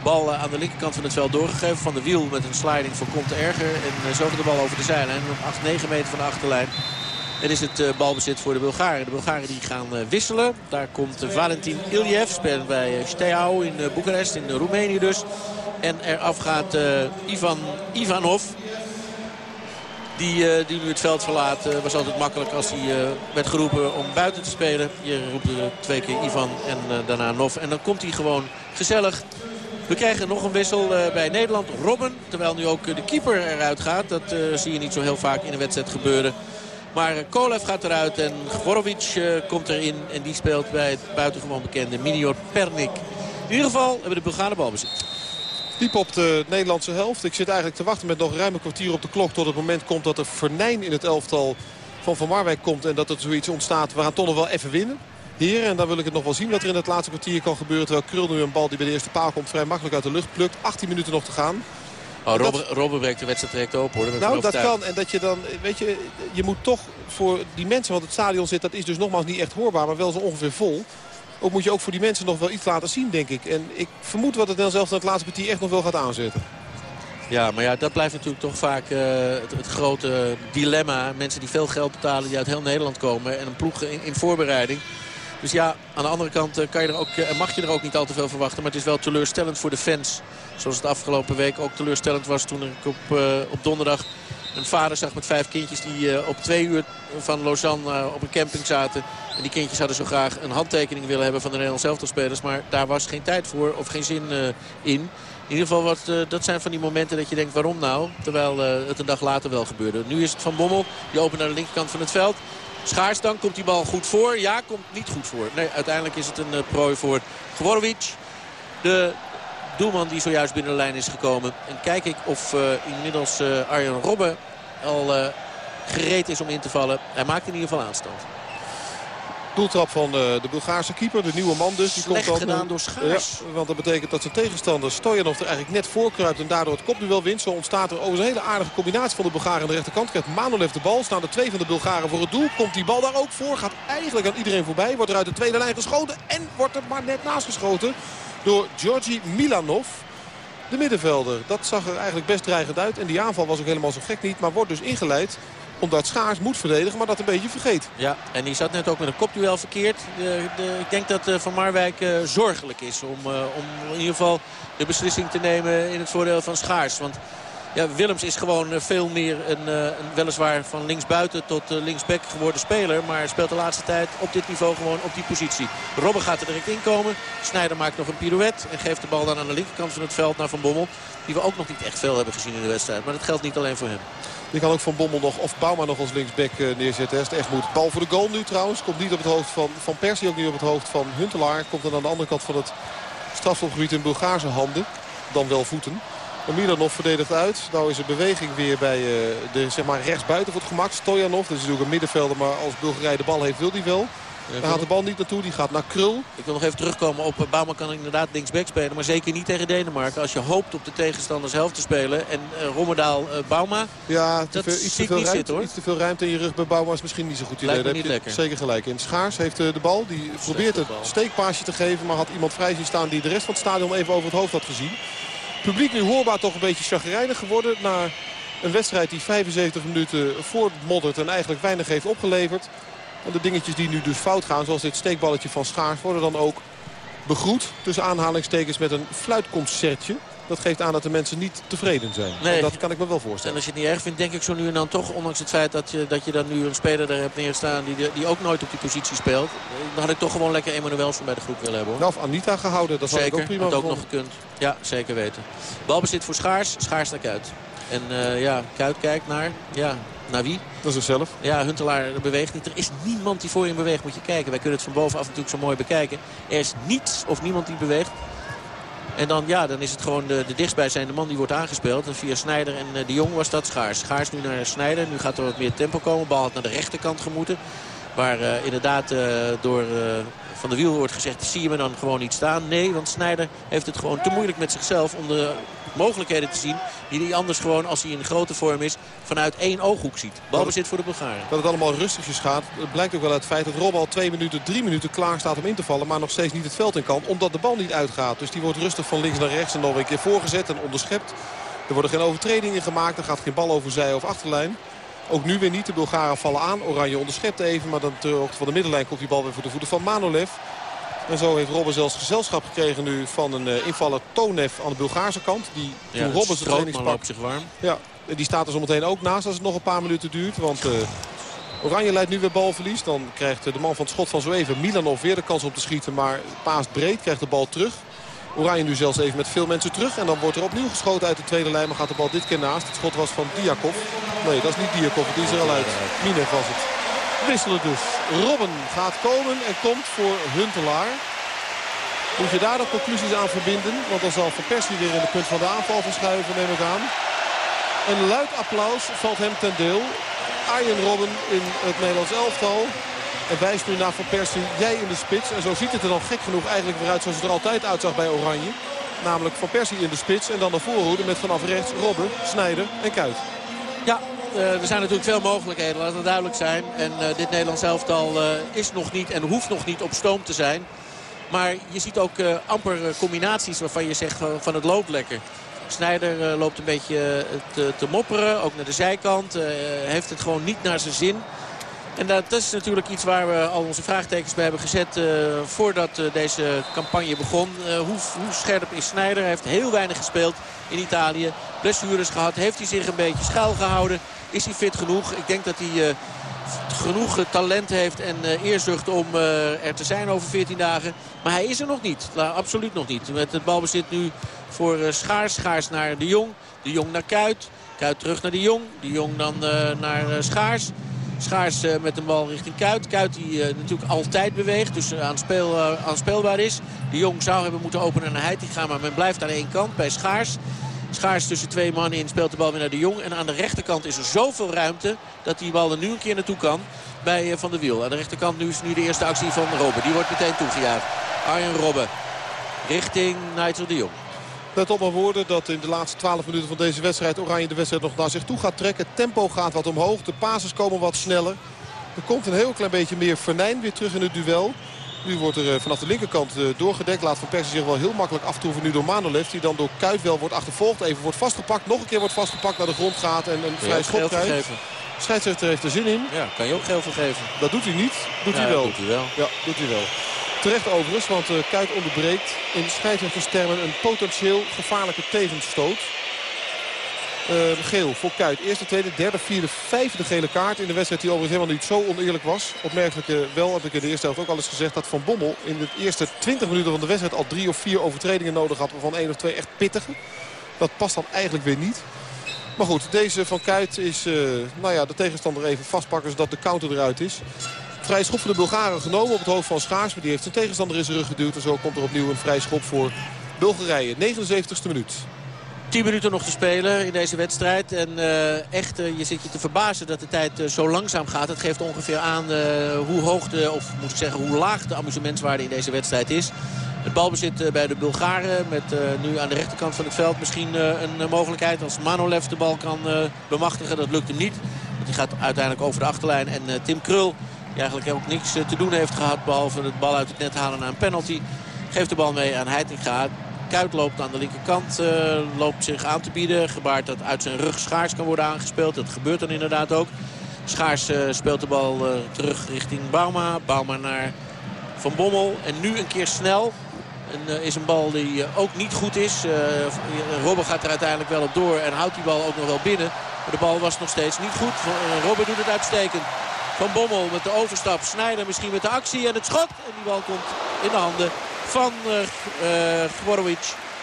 Bal aan de linkerkant van het veld doorgegeven. Van de wiel met een sliding voorkomt erger. En zo gaat de bal over de zijlijn. Op 8, 9 meter van de achterlijn het is het balbezit voor de Bulgaren. De Bulgaren die gaan wisselen. Daar komt Valentin Iljev, speelt bij Steaua in Boekarest, in Roemenië dus. En eraf gaat Ivan Ivanov. Die, die nu het veld verlaat. was altijd makkelijk als hij werd geroepen om buiten te spelen. Je roept twee keer Ivan en daarna Nov. En dan komt hij gewoon gezellig we krijgen nog een wissel bij Nederland. Robben, terwijl nu ook de keeper eruit gaat. Dat zie je niet zo heel vaak in een wedstrijd gebeuren. Maar Kolev gaat eruit en Gworovic uh, komt erin. En die speelt bij het buitengewoon bekende Minior Pernik. In ieder geval hebben de Bulgaren balbezit. Diep op de Nederlandse helft. Ik zit eigenlijk te wachten met nog ruim een kwartier op de klok... tot het moment komt dat er Vernijn in het elftal van Van Marwijk komt... en dat er zoiets ontstaat. We gaan toch nog wel even winnen. Heren, en dan wil ik het nog wel zien wat er in het laatste kwartier kan gebeuren. Terwijl Krul nu een bal die bij de eerste paal komt vrij makkelijk uit de lucht plukt. 18 minuten nog te gaan. Oh, Robben, Robben breekt de wedstrijd direct open hoor. Nou, dat kan. En dat je dan, weet je, je moet toch voor die mensen, want het stadion zit, dat is dus nogmaals niet echt hoorbaar, maar wel zo ongeveer vol. Ook moet je ook voor die mensen nog wel iets laten zien, denk ik. En ik vermoed wat het dan zelfs in het laatste kwartier echt nog wel gaat aanzetten. Ja, maar ja, dat blijft natuurlijk toch vaak uh, het, grote dilemma. Mensen die veel geld betalen, die uit heel Nederland komen. En een ploeg in, in voorbereiding. Dus ja, aan de andere kant eh, kan je er ook, uh, mag je er ook niet al te veel verwachten. Maar het is wel teleurstellend voor de fans. Zoals het afgelopen week ook teleurstellend was toen ik op, op donderdag een vader zag met vijf kindjes die op twee uur van Lausanne op een camping zaten. En die kindjes hadden zo graag een handtekening willen hebben van de Nederlandse elftalspelers. Maar daar was geen tijd voor of geen zin in. In ieder geval, wat, dat zijn van die momenten dat je denkt waarom nou? Terwijl het een dag later wel gebeurde. Nu is het Van Bommel, die opent naar de linkerkant van het veld. Schaars dan, komt die bal goed voor? Ja, komt niet goed voor. Nee, uiteindelijk is het een prooi voor Gworovic. De doelman die zojuist binnen de lijn is gekomen. En kijk ik of uh, inmiddels uh, Arjen Robben al uh, gereed is om in te vallen. Hij maakt in ieder geval aanstand. Doeltrap van de, de Bulgaarse keeper, de nieuwe man dus. Die Slecht komt dan, gedaan door Schaars. Ja, want dat betekent dat zijn tegenstander Stojanov er eigenlijk net voor kruipt en daardoor het kopduel wint. Zo ontstaat er over een hele aardige combinatie van de Bulgaren aan de rechterkant. Krijgt Manolev de bal, staan er twee van de Bulgaren voor het doel. Komt die bal daar ook voor, gaat eigenlijk aan iedereen voorbij. Wordt er uit de tweede lijn geschoten en wordt er maar net naast geschoten door Georgi Milanov. De middenvelder, dat zag er eigenlijk best dreigend uit. En die aanval was ook helemaal zo gek niet. Maar wordt dus ingeleid omdat Schaars moet verdedigen, maar dat een beetje vergeet. Ja, en die zat net ook met een kopduel verkeerd. De, de, ik denk dat uh, Van Marwijk uh, zorgelijk is om, uh, om in ieder geval de beslissing te nemen in het voordeel van Schaars. Want ja, Willems is gewoon eh, veel meer een, eh, een weliswaar van linksbuiten tot eh, linksback geworden speler. Maar speelt de laatste tijd op dit niveau gewoon op die positie. Robben gaat er direct inkomen. Snijder maakt nog een pirouette en geeft de bal dan aan de linkerkant van het veld naar Van Bommel. Die we ook nog niet echt veel hebben gezien in de wedstrijd. Maar dat geldt niet alleen voor hem. Je kan ook Van Bommel nog, of Bouma nog als linksback neerzetten. Het echt moet. Bal voor de goal nu trouwens. Komt niet op het hoofd van, van Persie, ook niet op het hoofd van Huntelaar. Komt dan aan de andere kant van het strafschopgebied in Bulgaarse handen. Dan wel voeten. Milanov verdedigt uit. Nou is er beweging weer bij uh, de zeg maar, rechtsbuiten voor het gemak. Stojanov, dat is natuurlijk een middenvelder, maar als Bulgarije de bal heeft wil hij wel. Daar gaat de bal niet naartoe, die gaat naar Krul. Ik wil nog even terugkomen op, Bauma kan inderdaad linksback spelen. Maar zeker niet tegen Denemarken. Als je hoopt op de tegenstanders helft te spelen. En uh, Rommedaal, uh, Bauma, ja, dat veel, iets, te veel ruimte, zitten, hoor. iets te veel ruimte in je rug bij Bauma is misschien niet zo goed idee. Lijkt me Daar niet heb je lekker. zeker gelijk in. Schaars heeft uh, de bal, die probeert het steekpaasje te geven. Maar had iemand vrij zien staan die de rest van het stadion even over het hoofd had gezien publiek nu hoorbaar toch een beetje chagrijnig geworden. Na Een wedstrijd die 75 minuten voortmoddert en eigenlijk weinig heeft opgeleverd. En de dingetjes die nu dus fout gaan, zoals dit steekballetje van Schaars... worden dan ook begroet tussen aanhalingstekens met een fluitconcertje. Dat geeft aan dat de mensen niet tevreden zijn. Nee. En dat kan ik me wel En voorstellen. als je het niet erg vindt, denk ik zo nu en dan toch... ondanks het feit dat je, dat je dan nu een speler er hebt neerstaan... Die, die ook nooit op die positie speelt... dan had ik toch gewoon lekker Emanuelson bij de groep willen hebben. hoor. Nou, of Anita gehouden, dat had ik ook prima had ook gevonden. nog gekund. Ja, zeker weten. Balbezit voor Schaars, Schaars naar Kuit. En eh, ja, Kuit kijkt naar, ja, naar wie? Dat is zichzelf. Ja, Huntelaar beweegt niet. Er is niemand die voor je beweegt, moet je kijken. Wij kunnen het van bovenaf natuurlijk zo mooi bekijken. Er is niets of niemand die beweegt. En dan, ja, dan is het gewoon de, de dichtstbijzijnde man die wordt aangespeeld. En via Snijder en eh, de Jong was dat Schaars. Schaars nu naar Snijder. Nu gaat er wat meer tempo komen. Bal had naar de rechterkant gemoeten. Waar eh, inderdaad eh, door Van der Wiel wordt gezegd... zie je me dan gewoon niet staan? Nee, want Snijder heeft het gewoon te moeilijk met zichzelf... om de mogelijkheden te zien die hij anders gewoon, als hij in grote vorm is... vanuit één ooghoek ziet. Balbezit voor de Bulgaren. Dat het allemaal rustigjes gaat. Het blijkt ook wel uit het feit dat Rob al twee minuten, drie minuten klaar staat om in te vallen. Maar nog steeds niet het veld in kan. Omdat de bal niet uitgaat. Dus die wordt rustig van links naar rechts en nog een keer voorgezet en onderschept. Er worden geen overtredingen gemaakt. Er gaat geen bal over zij of achterlijn. Ook nu weer niet. De Bulgaren vallen aan. Oranje onderschept even. Maar dan ter hoogte van de middenlijn komt die bal weer voor de voeten van Manolev. En zo heeft Robben zelfs gezelschap gekregen nu van een eh, invaller Tonev aan de Bulgaarse kant. Die toen Ja, Robben zijn trainingspak zich warm. ja, die staat er zometeen ook naast als het nog een paar minuten duurt. Want eh, Oranje leidt nu weer balverlies. Dan krijgt de man van het schot van zo even Milanov weer de kans om te schieten. Maar paast breed, krijgt de bal terug. Oranje nu zelfs even met veel mensen terug. En dan wordt er opnieuw geschoten uit de tweede lijn. Maar gaat de bal dit keer naast. Het schot was van Diakov. Nee, dat is niet Diakov. Die is er al uit. Minev was het. Wisselen dus. Robben gaat komen en komt voor Huntelaar. Moet je daar de conclusies aan verbinden? Want dan zal Van Persie weer in de punt van de aanval verschuiven, neem ik aan. Een luid applaus valt hem ten deel. Arjen Robben in het Nederlands elftal. En wijst nu naar Van Persie, jij in de spits. En zo ziet het er dan gek genoeg eigenlijk weer uit zoals het er altijd uitzag bij Oranje. Namelijk Van Persie in de spits en dan de voorhoede met vanaf rechts Robben, Snijder en Kuit. Ja, eh, er zijn natuurlijk veel mogelijkheden, laat het duidelijk zijn. En eh, dit Nederlands elftal eh, is nog niet en hoeft nog niet op stoom te zijn. Maar je ziet ook amper combinaties waarvan je zegt van het loopt lekker. Snijder loopt een beetje te, mopperen, ook naar de zijkant. heeft het gewoon niet naar zijn zin. En dat, is natuurlijk iets waar we al onze vraagtekens bij hebben gezet eh, voordat eh, deze campagne begon. Eh, hoe, hoe scherp is Snijder? Hij heeft heel weinig gespeeld in Italië. Blessures gehad. Heeft hij zich een beetje schuil gehouden? Is hij fit genoeg? Ik denk dat hij genoeg talent heeft en eerzucht om er te zijn over 14 dagen. Maar hij is er nog niet. Absoluut nog niet. Met het balbezit nu voor Schaars. Schaars naar De Jong. De Jong naar Kuit. Kuit terug naar De Jong. De Jong dan naar Schaars. Schaars eh, met een bal richting Kuit. Kuit die eh, natuurlijk altijd beweegt. Dus eh, aan speel, eh, aanspeelbaar is. De Jong zou hebben moeten openen naar Heitinga. Maar men blijft aan één kant bij Schaars. Schaars tussen twee mannen in speelt de bal weer naar de Jong. En aan de rechterkant is er zoveel ruimte dat die bal er nu een keer naartoe kan bij Van der Wiel. Aan de rechterkant nu is nu de eerste actie van Robben. Die wordt meteen toegejuicht. Arjen Robben richting Nigel de Jong. Let op woorden dat in de laatste 12 minuten van deze wedstrijd Oranje de wedstrijd nog naar zich toe gaat trekken. Het tempo gaat wat omhoog. De passes komen wat sneller. Er komt een heel klein beetje meer Vernijn weer terug in het duel. Nu wordt er eh, vanaf de linkerkant eh, doorgedekt. Laat Van Persie zich wel heel makkelijk aftroeven nu door Manolev. Die dan door Kuit wel wordt achtervolgd. Even wordt vastgepakt. Nog een keer wordt vastgepakt. Naar de grond gaat en een vrij schop krijgt. Scheidsrechter heeft er zin in. Ja, kan je ook geel voor geven. Dat doet hij niet. Doet Ja, hij wel. doet hij wel. Ja, doet hij wel. Terecht overigens, want uh, Kuit onderbreekt in scheidsrechterstermen een potentieel gevaarlijke tegenstoot. Uh, geel voor Kuit. Eerste, tweede, derde, vierde, vijfde gele kaart in de wedstrijd die overigens helemaal niet zo oneerlijk was. Opmerkelijk wel, heb ik in de eerste helft ook al eens gezegd, dat Van Bommel in de eerste 20 minuten van de wedstrijd al drie of vier overtredingen nodig had. Waarvan één of twee echt pittige. Dat past dan eigenlijk weer niet. Maar goed, deze van Kuit is uh, nou ja, de tegenstander even vastpakken zodat de counter eruit is. Vrij schop voor de Bulgaren genomen op het hoofd van Schaars. Maar die heeft zijn tegenstander in zijn rug geduwd. En zo komt er opnieuw een vrij schop voor Bulgarije. 79ste minuut. 10 minuten nog te spelen in deze wedstrijd. En uh, echt, je zit je te verbazen dat de tijd uh, zo langzaam gaat. Het geeft ongeveer aan hoe hoog de, of moet ik zeggen, hoe laag de amusementswaarde in deze wedstrijd is. Het balbezit bij de Bulgaren met nu aan de rechterkant van het veld misschien een mogelijkheid. Als Manolev de bal kan bemachtigen, dat lukt hem niet. Want die gaat uiteindelijk over de achterlijn. En Tim Krul, die eigenlijk ook niks te doen heeft gehad... behalve het bal uit het net halen naar een penalty... geeft de bal mee aan Heitinga. Kuit loopt aan de linkerkant, uh, loopt zich aan te bieden. Gebaard dat uit zijn rug Schaars kan worden aangespeeld. Dat gebeurt dan inderdaad ook. Schaars uh, speelt de bal terug richting Bauma. Bauma naar Van Bommel. En nu een keer snel. En, is een bal die ook niet goed is. Robben gaat er uiteindelijk wel op door en houdt die bal ook nog wel binnen. Maar de bal was nog steeds niet goed. Robben doet het uitstekend. Van Bommel met de overstap. Snijder misschien met de actie en het schot. En die bal komt in de handen van uh,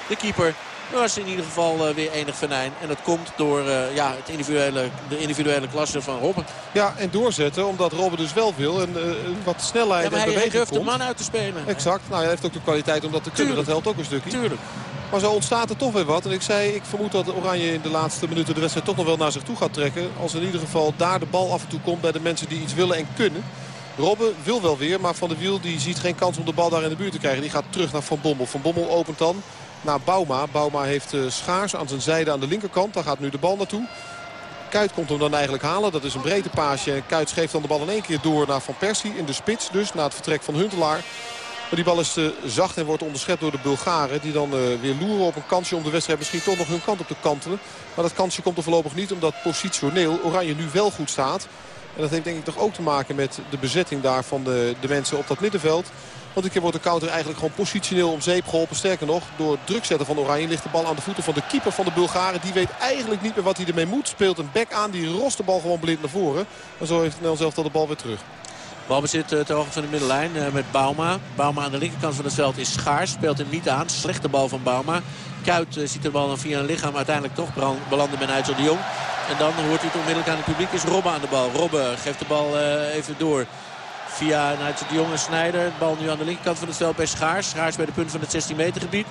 de keeper. Dat was in ieder geval uh, weer enig venijn. En dat komt door uh, ja, het individuele, de individuele klasse van Robben. Ja, en doorzetten, omdat Robben dus wel wil. En uh, wat snelheid ja, maar en hij, beweging hij durft komt. de man uit te spelen. Exact. Nou, hij heeft ook de kwaliteit om dat te kunnen. Tuurlijk. Dat helpt ook een stukje. Tuurlijk. Maar zo ontstaat er toch weer wat. En ik zei, ik vermoed dat Oranje in de laatste minuten de wedstrijd toch nog wel naar zich toe gaat trekken. Als in ieder geval daar de bal af en toe komt bij de mensen die iets willen en kunnen. Robben wil wel weer, maar Van der Wiel die ziet geen kans om de bal daar in de buurt te krijgen. Die gaat terug naar Van Bommel. Van Bommel opent dan naar Bauma. Bauma heeft uh, Schaars aan zijn zijde aan de linkerkant. Daar gaat nu de bal naartoe. Kuit komt hem dan eigenlijk halen. Dat is een breedte paasje. Kuit geeft dan de bal in één keer door naar Van Persie. In de spits dus, na het vertrek van Huntelaar. Maar die bal is te zacht en wordt onderschept door de Bulgaren. Die dan uh, weer loeren op een kansje om de wedstrijd misschien toch nog hun kant op te kantelen. Maar dat kansje komt er voorlopig niet omdat positioneel Oranje nu wel goed staat. En dat heeft denk ik toch ook te maken met de bezetting daar van de, de mensen op dat middenveld. Want een keer wordt de counter eigenlijk gewoon positioneel om zeep geholpen. Sterker nog, door druk zetten van Oranje ligt de bal aan de voeten van de keeper van de Bulgaren. Die weet eigenlijk niet meer wat hij ermee moet. Speelt een bek aan, die rost de bal gewoon blind naar voren. En zo heeft Nel zelf de bal weer terug. Balbezit uh, ter hoogte van de middenlijn uh, met Bauma. Bauma aan de linkerkant van het veld is schaars. Speelt hem niet aan. Slechte bal van Bauma. Kuit uh, ziet de bal dan via een lichaam uiteindelijk toch belanden bij Nigel de Jong. En dan hoort hij het onmiddellijk aan het publiek. Is Robben aan de bal. Robben geeft de bal even door. Via Nigel de Jong en Snijder. De bal nu aan de linkerkant van het veld bij Schaars. Schaars bij de punt van het 16 meter gebied.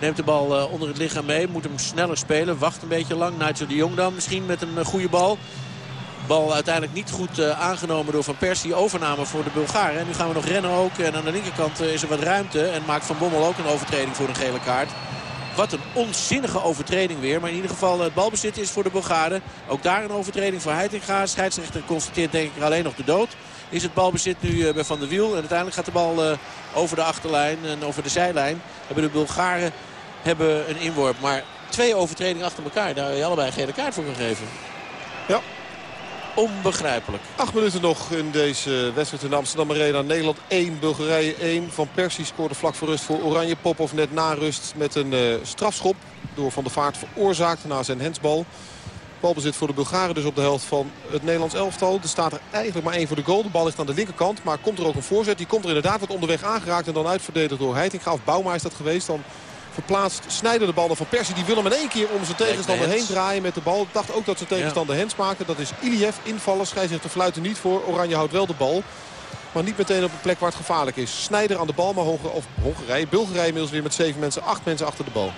Neemt de bal onder het lichaam mee. Moet hem sneller spelen. Wacht een beetje lang. Nigel de Jong dan misschien met een goede bal. Bal uiteindelijk niet goed uh, aangenomen door Van Persie. Overname voor de Bulgaren. En nu gaan we nog rennen ook. En aan de linkerkant uh, is er wat ruimte. En maakt Van Bommel ook een overtreding voor een gele kaart. Wat een onzinnige overtreding weer. Maar in ieder geval het balbezit is voor de Bulgaren. Ook daar een overtreding voor Heitinga. Scheidsrechter constateert denk ik alleen nog de dood. Is het balbezit nu bij Van der Wiel. En uiteindelijk gaat de bal over de achterlijn en over de zijlijn. Hebben de Bulgaren hebben een inworp. Maar twee overtredingen achter elkaar. Daar je allebei een gele kaart voor gegeven. Ja, onbegrijpelijk. Acht minuten nog in deze wedstrijd in Amsterdam Arena. Nederland 1, Bulgarije 1. Van Persie scoorde vlak voor rust voor Oranje. Popov net na rust met een uh, strafschop. Door Van der Vaart veroorzaakt na zijn hensbal. Balbezit voor de Bulgaren dus op de helft van het Nederlands elftal. Er staat er eigenlijk maar één voor de goal. De bal ligt aan de linkerkant. Maar komt er ook een voorzet. Die komt er inderdaad wat onderweg aangeraakt. En dan uitverdedigd door Heitinga. Of Bouma is dat geweest. Dan verplaatst Snijder de bal naar Van Persie. Die wil hem in één keer om zijn tegenstander heen draaien met de bal. Dacht ook dat zijn tegenstander. Hens maakte. Dat is Iliev, invaller. Scheidsrechter fluiten niet voor. Oranje houdt wel de bal. Maar niet meteen op een plek waar het gevaarlijk is. Snijder aan de bal, maar Honger, of Hongarije, Bulgarije inmiddels weer met zeven mensen. Acht mensen achter de bal.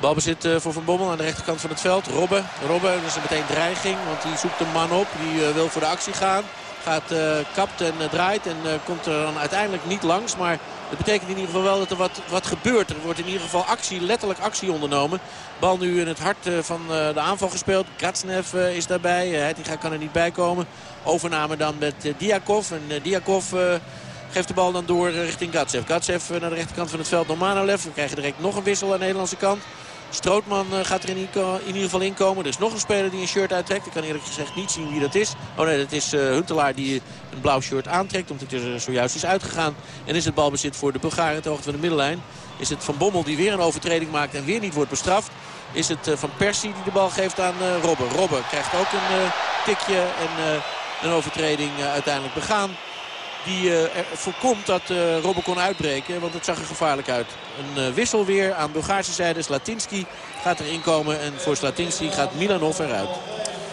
Balbezit uh, voor Van Bommel aan de rechterkant van het veld. Robben, Robben, dat is meteen dreiging. Want die zoekt een man op. Die uh, wil voor de actie gaan. Gaat, uh, kapt en draait en komt er dan uiteindelijk niet langs. Maar dat betekent in ieder geval wel dat er wat, wat gebeurt. Er wordt in ieder geval actie, letterlijk actie ondernomen. Bal nu in het hart van de aanval gespeeld. Kratsnev is daarbij. Heitinga kan er niet bij komen. Overname dan met Diakov. En Diakov geeft de bal dan door richting Gatsev. Gatsev naar de rechterkant van het veld door Manolev. We krijgen direct nog een wissel aan de Nederlandse kant. Strootman gaat er in, in ieder geval inkomen. Er is nog een speler die een shirt uittrekt. Ik kan eerlijk gezegd niet zien wie dat is. Oh nee, dat is uh, Huntelaar die een blauw shirt aantrekt. Omdat hij er zojuist is uitgegaan. En is het balbezit voor de Bulgaren ter hoogte van de middenlijn. Is het Van Bommel die weer een overtreding maakt en weer niet wordt bestraft. Is het uh, Van Persie die de bal geeft aan Robben. Robben krijgt ook een tikje en een overtreding uiteindelijk begaan die voorkomt dat Robben kon uitbreken. Want het zag er gevaarlijk uit. Een uh, wissel weer aan Bulgaarse zijde. Slatinski gaat erin komen. En voor Slatinski gaat Milanov eruit.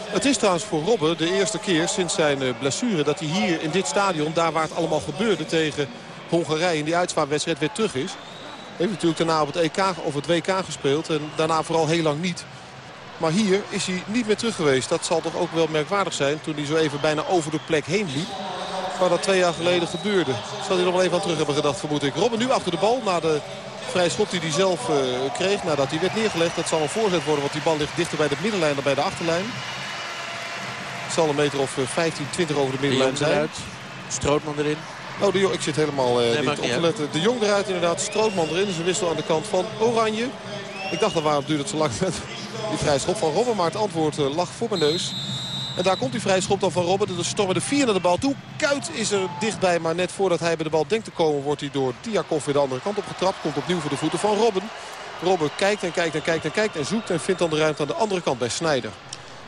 Het is trouwens voor Robben de eerste keer sinds zijn blessure... dat hij hier in dit stadion, daar waar het allemaal gebeurde tegen Hongarije... in die uitzwaarwedstrijd weer terug is. Hij heeft natuurlijk daarna op het EK of het WK gespeeld. En daarna vooral heel lang niet. Maar hier is hij niet meer terug geweest. Dat zal toch ook wel merkwaardig zijn toen hij zo even bijna over de plek heen liep. Waar dat twee jaar geleden gebeurde. Zal hij nog wel even aan terug hebben gedacht, vermoed ik. Robben nu achter de bal na de vrije schop die hij zelf uh, kreeg. Nadat hij werd neergelegd. Dat zal een voorzet worden, want die bal ligt dichter bij de middenlijn dan bij de achterlijn. Het zal een meter of 15, 20 over de middenlijn de zijn. Eruit. Strootman erin. Oh, de Jong, ik zit helemaal uh, niet op te letten. De Jong eruit inderdaad. Strootman erin. Is een wissel aan de kant van Oranje. Ik dacht, dan waarom duurt het zo lang met [laughs] die vrije schop van Robben. Maar het antwoord uh, lag voor mijn neus. En daar komt die vrije schop dan van Robben. De stormen de vier naar de bal toe. Kuit is er dichtbij. Maar net voordat hij bij de bal denkt te komen... wordt hij door Tiakov weer de andere kant op getrapt. Komt opnieuw voor de voeten van Robben. Robben kijkt en kijkt en kijkt en kijkt en zoekt. En vindt dan de ruimte aan de andere kant bij Snijder.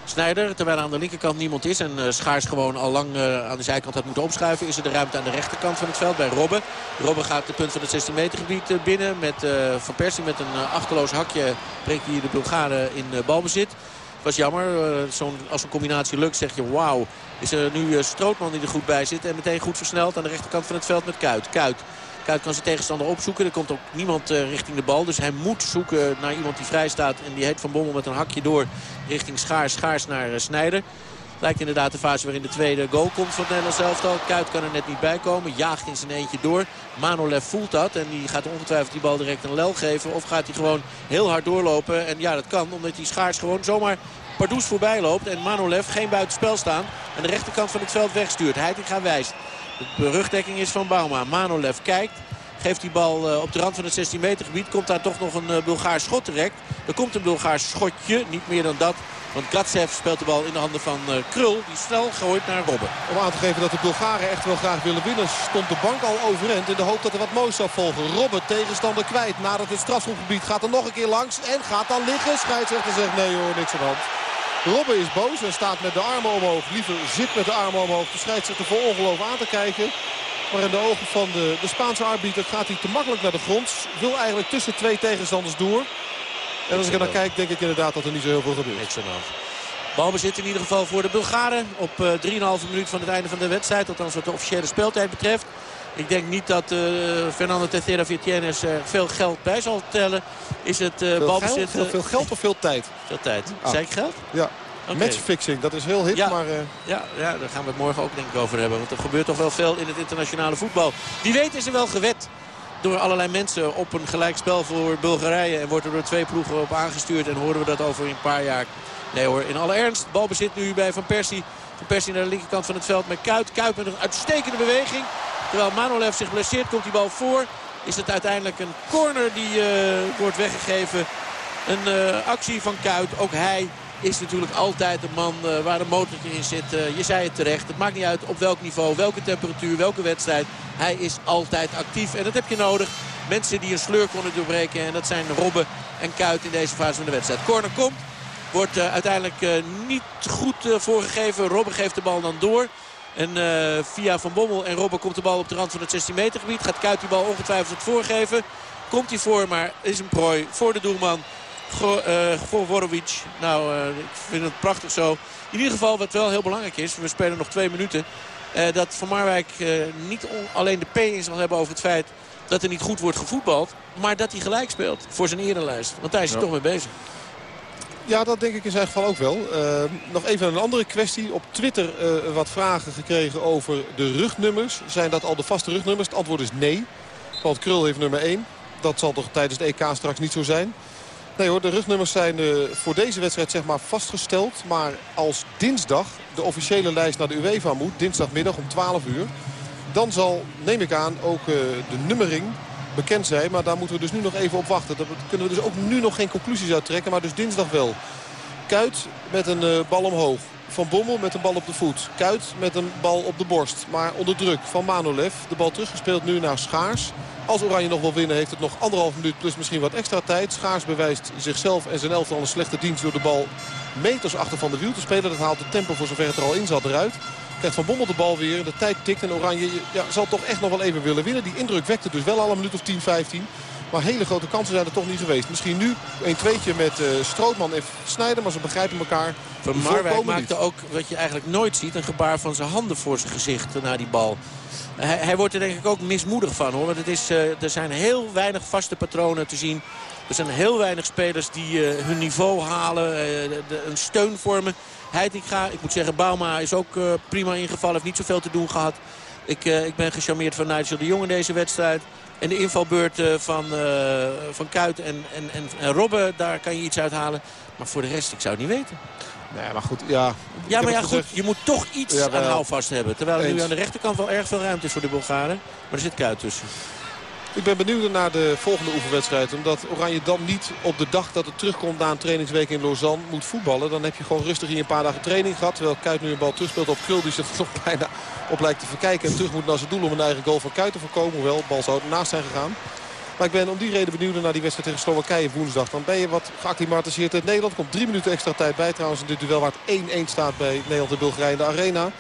Snijder. Terwijl aan de linkerkant niemand is. En uh, Schaars gewoon al lang uh, aan de zijkant had moeten opschuiven. Is er de ruimte aan de rechterkant van het veld bij Robben. Robben gaat de punt van het 16 meter gebied uh, binnen. Met Van Persie met een achterloos hakje brengt hij de Bulgaren in balbezit. Was jammer. Zo als een combinatie lukt zeg je wauw. Is er nu Strootman die er goed bij zit. En meteen goed versneld aan de rechterkant van het veld met Kuit. Kuit Kuit kan zijn tegenstander opzoeken. Er komt ook niemand uh, richting de bal. Dus hij moet zoeken naar iemand die vrij staat. En die heet Van Bommel met een hakje door richting Schaars. Schaars naar Snijder. Lijkt inderdaad de fase waarin de tweede goal komt van het Nederlands elftal. Kuit kan er net niet bij komen. Jaagt in zijn eentje door. Manolev voelt dat. En die gaat ongetwijfeld die bal direct een lel geven. Of gaat hij gewoon heel hard doorlopen. En ja, dat kan. Omdat die Schaars gewoon zomaar Pardoes voorbij loopt. En Manolev geen buitenspel staan. En de rechterkant van het veld wegstuurt. Heitinga wijst. De rugdekking is van Bauma. Manolev kijkt. Geeft die bal eh, op de rand van het 16 meter gebied. Komt daar toch nog een eh, Bulgaars schot direct. Er komt een Bulgaars schotje. Niet meer dan dat. Want Gatsev speelt de bal in de handen van uh, Krul. Die snel gooit naar Robben. Om aan te geven dat de Bulgaren echt wel graag willen winnen... stond de bank al overend in de hoop dat er wat moois zou volgen. Robben tegenstander kwijt. Nadat het strafschopgebied gaat er nog een keer langs. En gaat dan liggen. Scheidsrechter zegt nee hoor, niks aan hand. Robben is boos en staat met de armen omhoog. Liever zit met de armen omhoog. De scheidsrechter vol ongeloof aan te kijken. Maar in de ogen van de, de Spaanse arbiter gaat hij te makkelijk naar de grond. Wil eigenlijk tussen twee tegenstanders door. En als ik er naar kijk, denk ik inderdaad dat er niet zo heel veel gebeurt. Niks aan Balbezit in ieder geval voor de Bulgaren. Op uh, eh, 3,5 minuut van het einde van de wedstrijd. Althans wat de officiële speeltijd betreft. Ik denk niet dat uh, Fernando Teixeira Vietienes er veel geld bij zal tellen. Is het uh, balbezit... Geld, veel, geld of veel tijd? Veel tijd. Ah. Zei ik geld? Ja. Matchfixing, dat is heel hip. Ja, maar, uh... ja, ja, daar gaan we het morgen ook denk ik over hebben. Want er gebeurt toch wel veel in het internationale voetbal. Die weet is er wel gewet door allerlei mensen op een gelijkspel voor Bulgarije. En wordt er door twee ploegen op aangestuurd. En horen we dat over een paar jaar. Nee hoor, in alle ernst. Balbezit nu bij Van Persie. Van Persie naar de linkerkant van het veld met Kuit. Kuit met een uitstekende beweging. Terwijl Manolev zich blesseert, komt die bal voor. Is het uiteindelijk een corner die uh, wordt weggegeven. Een uh, actie van Kuit. Ook hij is natuurlijk altijd de man uh, waar een motortje in zit. Uh, je zei het terecht. Het maakt niet uit op welk niveau, welke temperatuur, welke wedstrijd. Hij is altijd actief. En dat heb je nodig. Mensen die een sleur konden doorbreken. En dat zijn Robben en Kuit in deze fase van de wedstrijd. Corner komt. Wordt uh, uiteindelijk niet goed voorgegeven. Robben geeft de bal dan door. En via Van Bommel en Robben komt de bal op de rand van het 16 meter gebied. Gaat Kuit die bal ongetwijfeld voorgeven. Komt hij voor, maar is een prooi voor de doelman. Govorovic. Uh, nou, uh, ik vind het prachtig zo. In ieder geval, wat wel heel belangrijk is. We spelen nog twee minuten. Uh, dat Van Marwijk niet alleen de P in zal hebben over het feit dat er niet goed wordt gevoetbald. Maar dat hij gelijk speelt voor zijn erenlijst. Want daar is hij ja. toch mee bezig. Ja, dat denk ik in zijn geval ook wel. Uh, nog even een andere kwestie. Op Twitter uh, wat vragen gekregen over de rugnummers. Zijn dat al de vaste rugnummers? Het antwoord is nee. Want Krul heeft nummer 1. Dat zal toch tijdens de EK straks niet zo zijn. Nee hoor, de rugnummers zijn uh, voor deze wedstrijd zeg maar vastgesteld. Maar als dinsdag de officiële lijst naar de UEFA moet, dinsdagmiddag om 12 uur... dan zal, neem ik aan, ook uh, de nummering bekend zijn. Maar daar moeten we dus nu nog even op wachten. Daar kunnen we dus ook nu nog geen conclusies uit trekken, maar dus dinsdag wel. Kuit met een uh, bal omhoog. Van Bommel met een bal op de voet. Kuit met een bal op de borst. Maar onder druk van Manolev. De bal teruggespeeld nu naar Schaars. Als Oranje nog wil winnen heeft het nog anderhalf minuut plus misschien wat extra tijd. Schaars bewijst zichzelf en zijn elftal een slechte dienst door de bal meters achter van de wiel te spelen. Dat haalt de tempo voor zover het er al in zat eruit. Krijgt Van Bommel de bal weer. De tijd tikt en Oranje ja, zal toch echt nog wel even willen winnen. Die indruk wekte dus wel al een minuut of 10, 15. Maar hele grote kansen zijn er toch niet geweest. Misschien nu een tweetje met uh, Strootman en Snijder. Maar ze begrijpen elkaar. Van Marwijk maakte ook wat je eigenlijk nooit ziet. Een gebaar van zijn handen voor zijn gezicht naar die bal. Hij, hij, wordt er denk ik ook mismoedig van hoor. Want het is, uh, er zijn heel weinig vaste patronen te zien. Er zijn heel weinig spelers die uh, hun niveau halen. De, een steun vormen. Heitinga, ik moet zeggen, Bauma is ook prima ingevallen. Heeft niet zoveel te doen gehad. Ik, ik ben gecharmeerd van Nigel de Jong in deze wedstrijd. En de invalbeurt van, van Kuit en, en, en, en Robben, daar kan je iets uithalen. Maar voor de rest, ik zou het niet weten. Nee, maar goed, ja. Ja, maar ja, goed, je moet toch iets Ja, aan houvast hebben. Terwijl er nu aan de rechterkant wel erg veel ruimte is voor de Bulgaren. Maar er zit kuit tussen. Ik ben benieuwd naar de volgende oefenwedstrijd. Omdat Oranje dan niet op de dag dat het terugkomt na een trainingsweek in Lausanne moet voetballen. Dan heb je gewoon rustig hier een paar dagen training gehad. Terwijl Kuit nu een bal terugspeelt op Krul die zich nog bijna op lijkt te verkijken. En terug moet naar zijn doel om een eigen goal van Kuit te voorkomen. Hoewel, de bal zou ernaast zijn gegaan. Maar ik ben om die reden benieuwd naar die wedstrijd tegen Slowakije woensdag. Dan ben je wat geacclimatiseerd uit Nederland. Komt drie minuten extra tijd bij trouwens in dit duel waar het 1-1 staat bij Nederland en Bulgarije in de arena.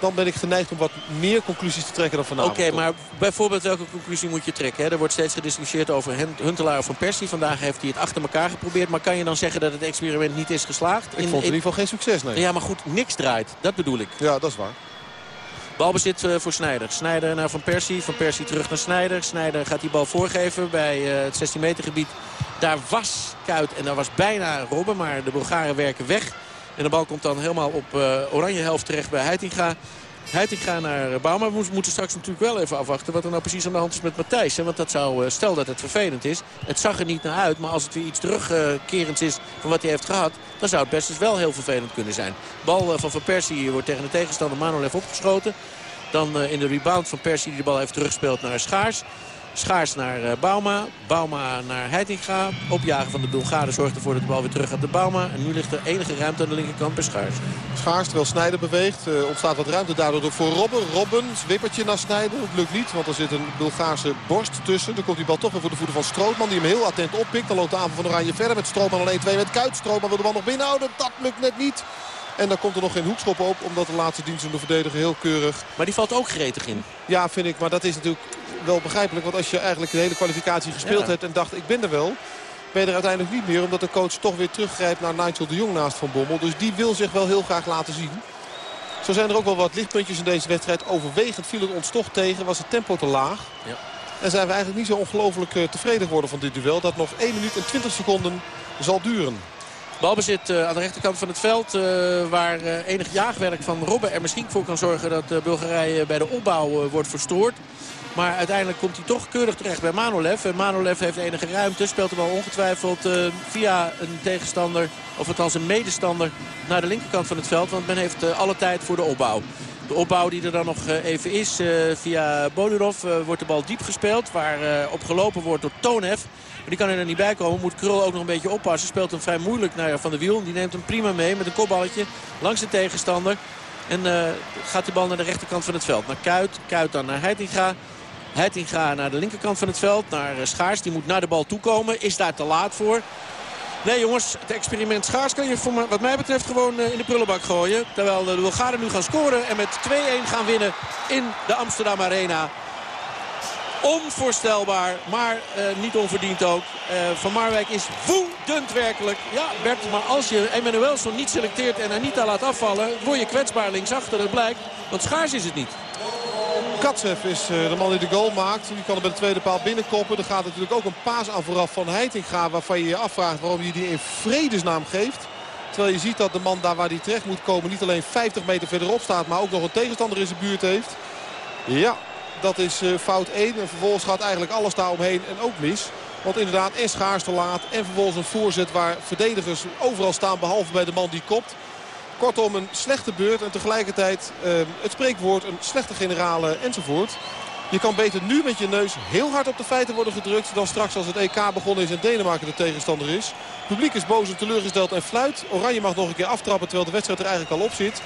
Dan ben ik geneigd om wat meer conclusies te trekken dan vanavond. Oké, maar bijvoorbeeld welke conclusie moet je trekken? Hè? Er wordt steeds gediscussieerd over Huntelaar of Van Persie. Vandaag heeft hij het achter elkaar geprobeerd. Maar kan je dan zeggen dat het experiment niet is geslaagd? Ik vond het in ieder geval geen succes, nee. Ja, maar goed, niks draait. Dat bedoel ik. Ja, dat is waar. Balbezit eh, voor Snijder. Snijder naar Van Persie. Van Persie terug naar Snijder. Snijder gaat die bal voorgeven bij eh, het 16 meter gebied. Daar was Kuit en daar was bijna Robben. Maar de Bulgaren werken weg. En de bal komt dan helemaal op eh, oranje helft terecht bij Heitinga. Heitinga naar Bauma. We moeten straks natuurlijk wel even afwachten wat er nou precies aan de hand is met Matthijs. Want dat zou, stel dat het vervelend is. Het zag er niet naar uit. Maar als het weer iets terugkerends is van wat hij heeft gehad. Dan zou het best wel heel vervelend kunnen zijn. Bal eh, van Van Persie wordt tegen de tegenstander Manolev opgeschoten. Dan eh, in de rebound van Persie die de bal heeft teruggespeeld naar Schaars. Schaars naar eh, Bauma. Bauma naar Heitinga. Opjagen van de Bulgaren zorgt ervoor dat de bal weer terug gaat naar Bauma. En nu ligt er enige ruimte aan de linkerkant bij Schaars. Schaars terwijl Snijder beweegt. eh, ontstaat wat ruimte daardoor voor Robben. Robben, wippertje naar Snijder. Het lukt niet, want er zit een Bulgaarse borst tussen. Dan komt die bal toch weer voor de voeten van Strootman. Die hem heel attent oppikt. Dan loopt de aanval van Oranje verder met Strootman alleen 2 met Kuit. Strootman wil de bal nog binnenhouden. Dat lukt net niet. En dan komt er nog geen hoekschop op. Omdat de laatste dienst van de verdediger heel keurig. Maar die valt ook gretig in. Ja, vind ik. Maar dat is natuurlijk wel begrijpelijk. Want als je eigenlijk de hele kwalificatie gespeeld Ja. hebt en dacht ik ben er wel. Ben je er uiteindelijk niet meer. Omdat de coach toch weer teruggrijpt naar Nigel de Jong naast Van Bommel. Dus die wil zich wel heel graag laten zien. Zo zijn er ook wel wat lichtpuntjes in deze wedstrijd. Overwegend viel het ons toch tegen. Was het tempo te laag. Ja. En zijn we eigenlijk niet zo ongelooflijk eh, tevreden geworden van dit duel. Dat nog 1 minuut en 20 seconden zal duren. Balbezit eh, aan de rechterkant van het veld. eh, waar enig jaagwerk van Robben er misschien voor kan zorgen dat Bulgarije bij de opbouw wordt verstoord. Maar uiteindelijk komt hij toch keurig terecht bij Manolev. En Manolev heeft enige ruimte. Speelt de bal ongetwijfeld eh, via een tegenstander, of althans een medestander, naar de linkerkant van het veld. Want men heeft eh, alle tijd voor de opbouw. De opbouw die er dan nog eh, even is via Bodurov wordt de bal diep gespeeld. Waar op gelopen wordt door Tonev. Maar die kan er niet bij komen. Moet Krul ook nog een beetje oppassen. Speelt hem vrij moeilijk naar Van de Wiel. Die neemt hem prima mee met een kopballetje langs de tegenstander. En gaat die bal naar de rechterkant van het veld. Naar Kuit. Kuit dan naar Heitinga. Heitinga naar de linkerkant van het veld. Naar eh, Schaars. Die moet naar de bal toekomen. Is daar te laat voor. Nee jongens, het experiment Schaars kan je voor wat mij betreft gewoon eh, in de prullenbak gooien. Terwijl de Bulgaren nu gaan scoren en met 2-1 gaan winnen in de Amsterdam Arena. Onvoorstelbaar, maar eh, niet onverdiend ook. Eh, Van Marwijk is woedend werkelijk. Ja, Bert, maar als je Emmanuelson niet selecteert en Anita laat afvallen... word je kwetsbaar linksachter, dat blijkt. Want Schaars is het niet. Katsev is eh, de man die de goal maakt. Die kan er bij de tweede paal binnenkoppen. Er gaat natuurlijk ook een paas aan vooraf van Heitinga. Waarvan je je afvraagt waarom hij die in vredesnaam geeft. Terwijl je ziet dat de man daar waar hij terecht moet komen niet alleen 50 meter verderop staat. Maar ook nog een tegenstander in zijn buurt heeft. Ja, dat is eh, fout 1. En vervolgens gaat eigenlijk alles daar omheen en ook mis. Want inderdaad, en Schaars te laat. En vervolgens een voorzet waar verdedigers overal staan. Behalve bij de man die kopt. Kortom, een slechte beurt en tegelijkertijd eh, het spreekwoord een slechte generale enzovoort. Je kan beter nu met je neus heel hard op de feiten worden gedrukt... dan straks als het EK begonnen is en Denemarken de tegenstander is. Het publiek is boos en teleurgesteld en fluit. Oranje mag nog een keer aftrappen terwijl de wedstrijd er eigenlijk al op zit.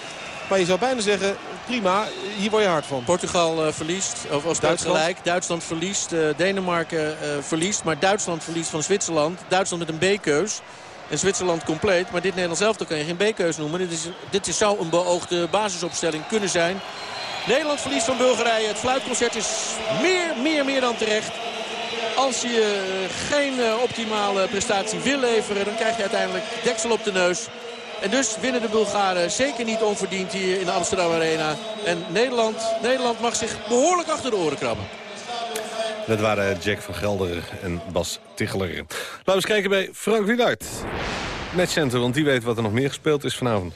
Maar je zou bijna zeggen, prima, hier word je hard van. Portugal eh, verliest, of, speelt Duitsland. gelijk. Duitsland verliest, eh, Denemarken eh, verliest. Maar Duitsland verliest van Zwitserland. Duitsland met een B-keus. En Zwitserland compleet. Maar dit Nederlands elftal kan je geen B-keus noemen. Dit, is, dit is, zou een beoogde basisopstelling kunnen zijn. Nederland verliest van Bulgarije. Het fluitconcert is meer, meer, meer dan terecht. Als je eh, geen eh, optimale prestatie wil leveren... dan krijg je uiteindelijk deksel op de neus. En dus winnen de Bulgaren zeker niet onverdiend hier in de Amsterdam Arena. En Nederland, Nederland mag zich behoorlijk achter de oren krabben. Dat waren Jack van Gelder en Bas Ticheler. Laten we eens kijken bij Frank Wielaert. Matchcenter, want die weet wat er nog meer gespeeld is vanavond.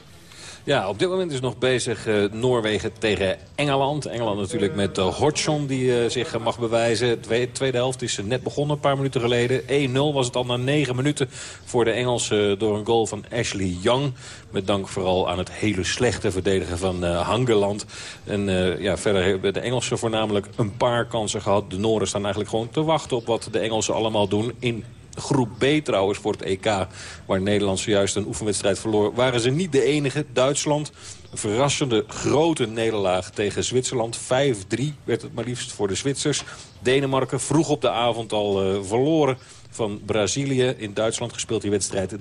Ja, op dit moment is nog bezig uh, Noorwegen tegen Engeland. Engeland natuurlijk met uh, Hodgson die uh, zich mag bewijzen. De tweede helft is net begonnen, een paar minuten geleden. 1-0 was het al na 9 minuten voor de Engelsen door een goal van Ashley Young. Met dank vooral aan het hele slechte verdedigen van Hangeland. En ja, verder hebben de Engelsen voornamelijk een paar kansen gehad. De Nooren staan eigenlijk gewoon te wachten op wat de Engelsen allemaal doen in groep B trouwens voor het EK... waar Nederland zojuist een oefenwedstrijd verloor... waren ze niet de enige. Duitsland, verrassende grote nederlaag tegen Zwitserland. 5-3 werd het maar liefst voor de Zwitsers. Denemarken vroeg op de avond al uh, verloren van Brazilië. In Duitsland gespeeld die wedstrijd 3-1.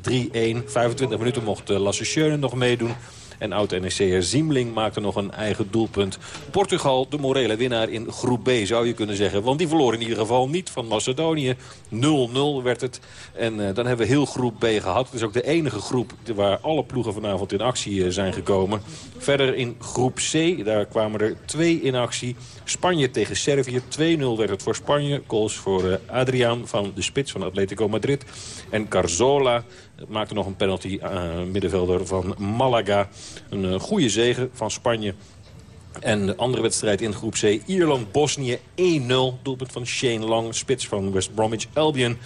25 minuten mocht uh, Lasse nog meedoen. En oud-NEC'er Ziemling maakte nog een eigen doelpunt. Portugal, de morele winnaar in groep B zou je kunnen zeggen. Want die verloor in ieder geval niet van Macedonië. 0-0 werd het. En uh, dan hebben we heel groep B gehad. Het is ook de enige groep waar alle ploegen vanavond in actie uh, zijn gekomen. Verder in groep C, daar kwamen er twee in actie. Spanje tegen Servië. 2-0 werd het voor Spanje. Goals voor uh, Adriaan van de spits van Atletico Madrid. En Carzola maakte nog een penalty uh, middenvelder van Malaga. Een uh, goede zege van Spanje. En de andere wedstrijd in groep C, Ierland-Bosnië 1-0. Doelpunt van Shane Long, spits van West Bromwich Albion.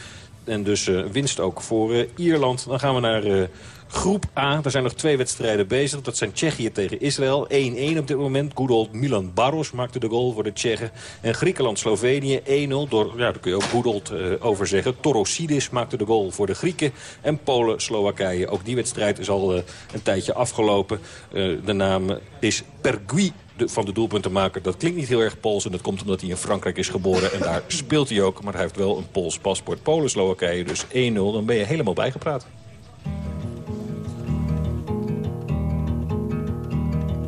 En dus uh, winst ook voor Ierland. Dan gaan we naar Groep A, daar zijn nog twee wedstrijden bezig. Dat zijn Tsjechië tegen Israël. 1-1 op dit moment. Good Milan Baros maakte de goal voor de Tsjechen. En Griekenland-Slovenië 1-0 door, ja, daar kun je ook good uh, over zeggen. Torosidis maakte de goal voor de Grieken. En Polen-Slowakije. Ook die wedstrijd is al uh, een tijdje afgelopen. Uh, de naam is Pergui van de doelpuntenmaker. Dat klinkt niet heel erg Pools en dat komt omdat hij in Frankrijk is geboren. En daar [laughs] speelt hij ook, maar hij heeft wel een Pools paspoort. Polen-Slowakije dus 1-0, dan ben je helemaal bijgepraat.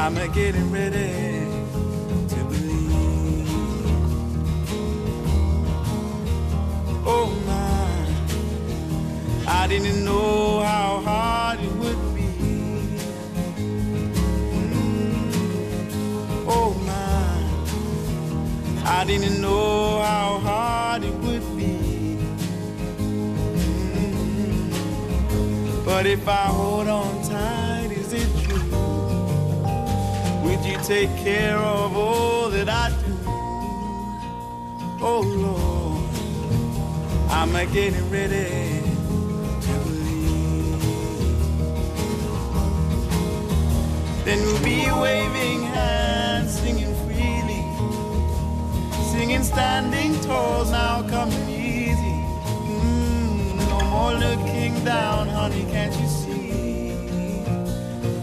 I'm getting ready to believe. Oh my, I didn't know how hard it would be. Mm. Oh my, I didn't know how hard it would be. Mm. But if I hold on take care of all that I do? Oh Lord, I'm a getting ready to believe. Then we'll be waving hands, singing freely, singing standing tall, now coming easy. Mm, no more looking down, honey, can't you see?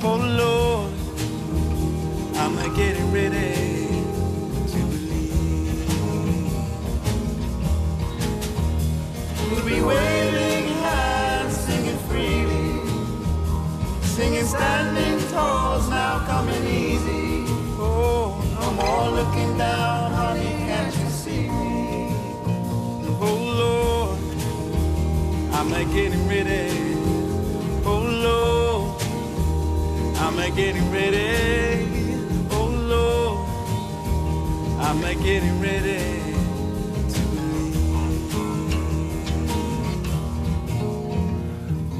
Oh Lord. I'm getting ready to believe. We'll be waving hands, singing freely, singing standing tall, now coming easy. Oh, no more looking down, honey, can't you see me? Oh Lord, I'm getting ready. Oh Lord, I'm getting ready. I'm getting ready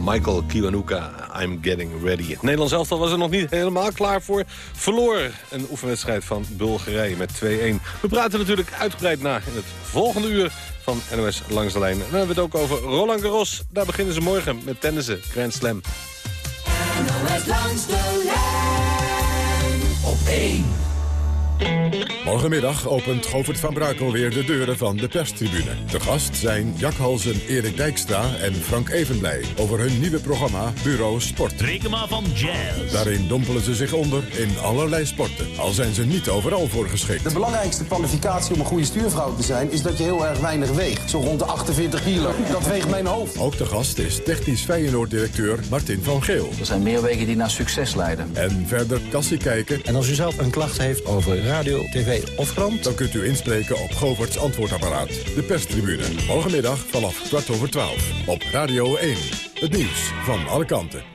Michael Kiwanuka, I'm getting ready. Het Nederlands elftal was er nog niet helemaal klaar voor. Verloor een oefenwedstrijd van Bulgarije met 2-1. We praten natuurlijk uitgebreid na in het volgende uur van NOS Langs de Lijn. dan hebben we het ook over Roland Garros. Daar beginnen ze morgen met tennissen, Grand Slam. NOS Langs de Lijn op 1. Morgenmiddag opent Govert van Brakel weer de deuren van de perstribune. De gast zijn Jack Halsen, Erik Dijkstra en Frank Evenblij... over hun nieuwe programma Bureau Sport. Reken maar van jazz. Daarin dompelen ze zich onder in allerlei sporten. Al zijn ze niet overal voor geschikt. De belangrijkste kwalificatie om een goede stuurvrouw te zijn... is dat je heel erg weinig weegt. Zo rond de 48 kilo. Dat weegt mijn hoofd. Ook de gast is technisch Feyenoord-directeur Martin van Geel. Er zijn meer wegen die naar succes leiden. En verder kassie kijken. En als u zelf een klacht heeft over radio, tv of krant... dan kunt u inspreken op Govert's antwoordapparaat. De perstribune. Morgenmiddag vanaf kwart over twaalf. Op Radio 1. Het nieuws van alle kanten.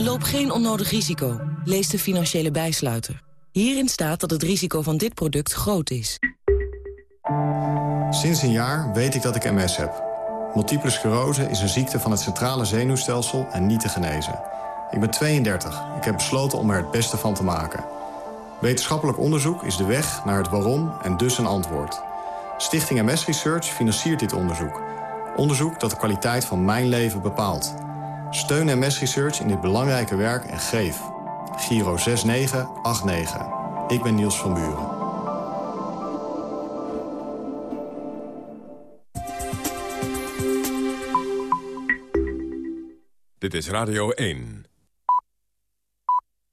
Loop geen onnodig risico. Lees de financiële bijsluiter. Hierin staat dat het risico van dit product groot is. Sinds een jaar weet ik dat ik MS heb. Multiple sclerose is een ziekte van het centrale zenuwstelsel en niet te genezen. Ik ben 32. Ik heb besloten om er het beste van te maken. Wetenschappelijk onderzoek is de weg naar het waarom en dus een antwoord. Stichting MS Research financiert dit onderzoek. Onderzoek dat de kwaliteit van mijn leven bepaalt. Steun MS Research in dit belangrijke werk en geef. Giro 6989. Ik ben Niels van Buren. Dit is Radio 1.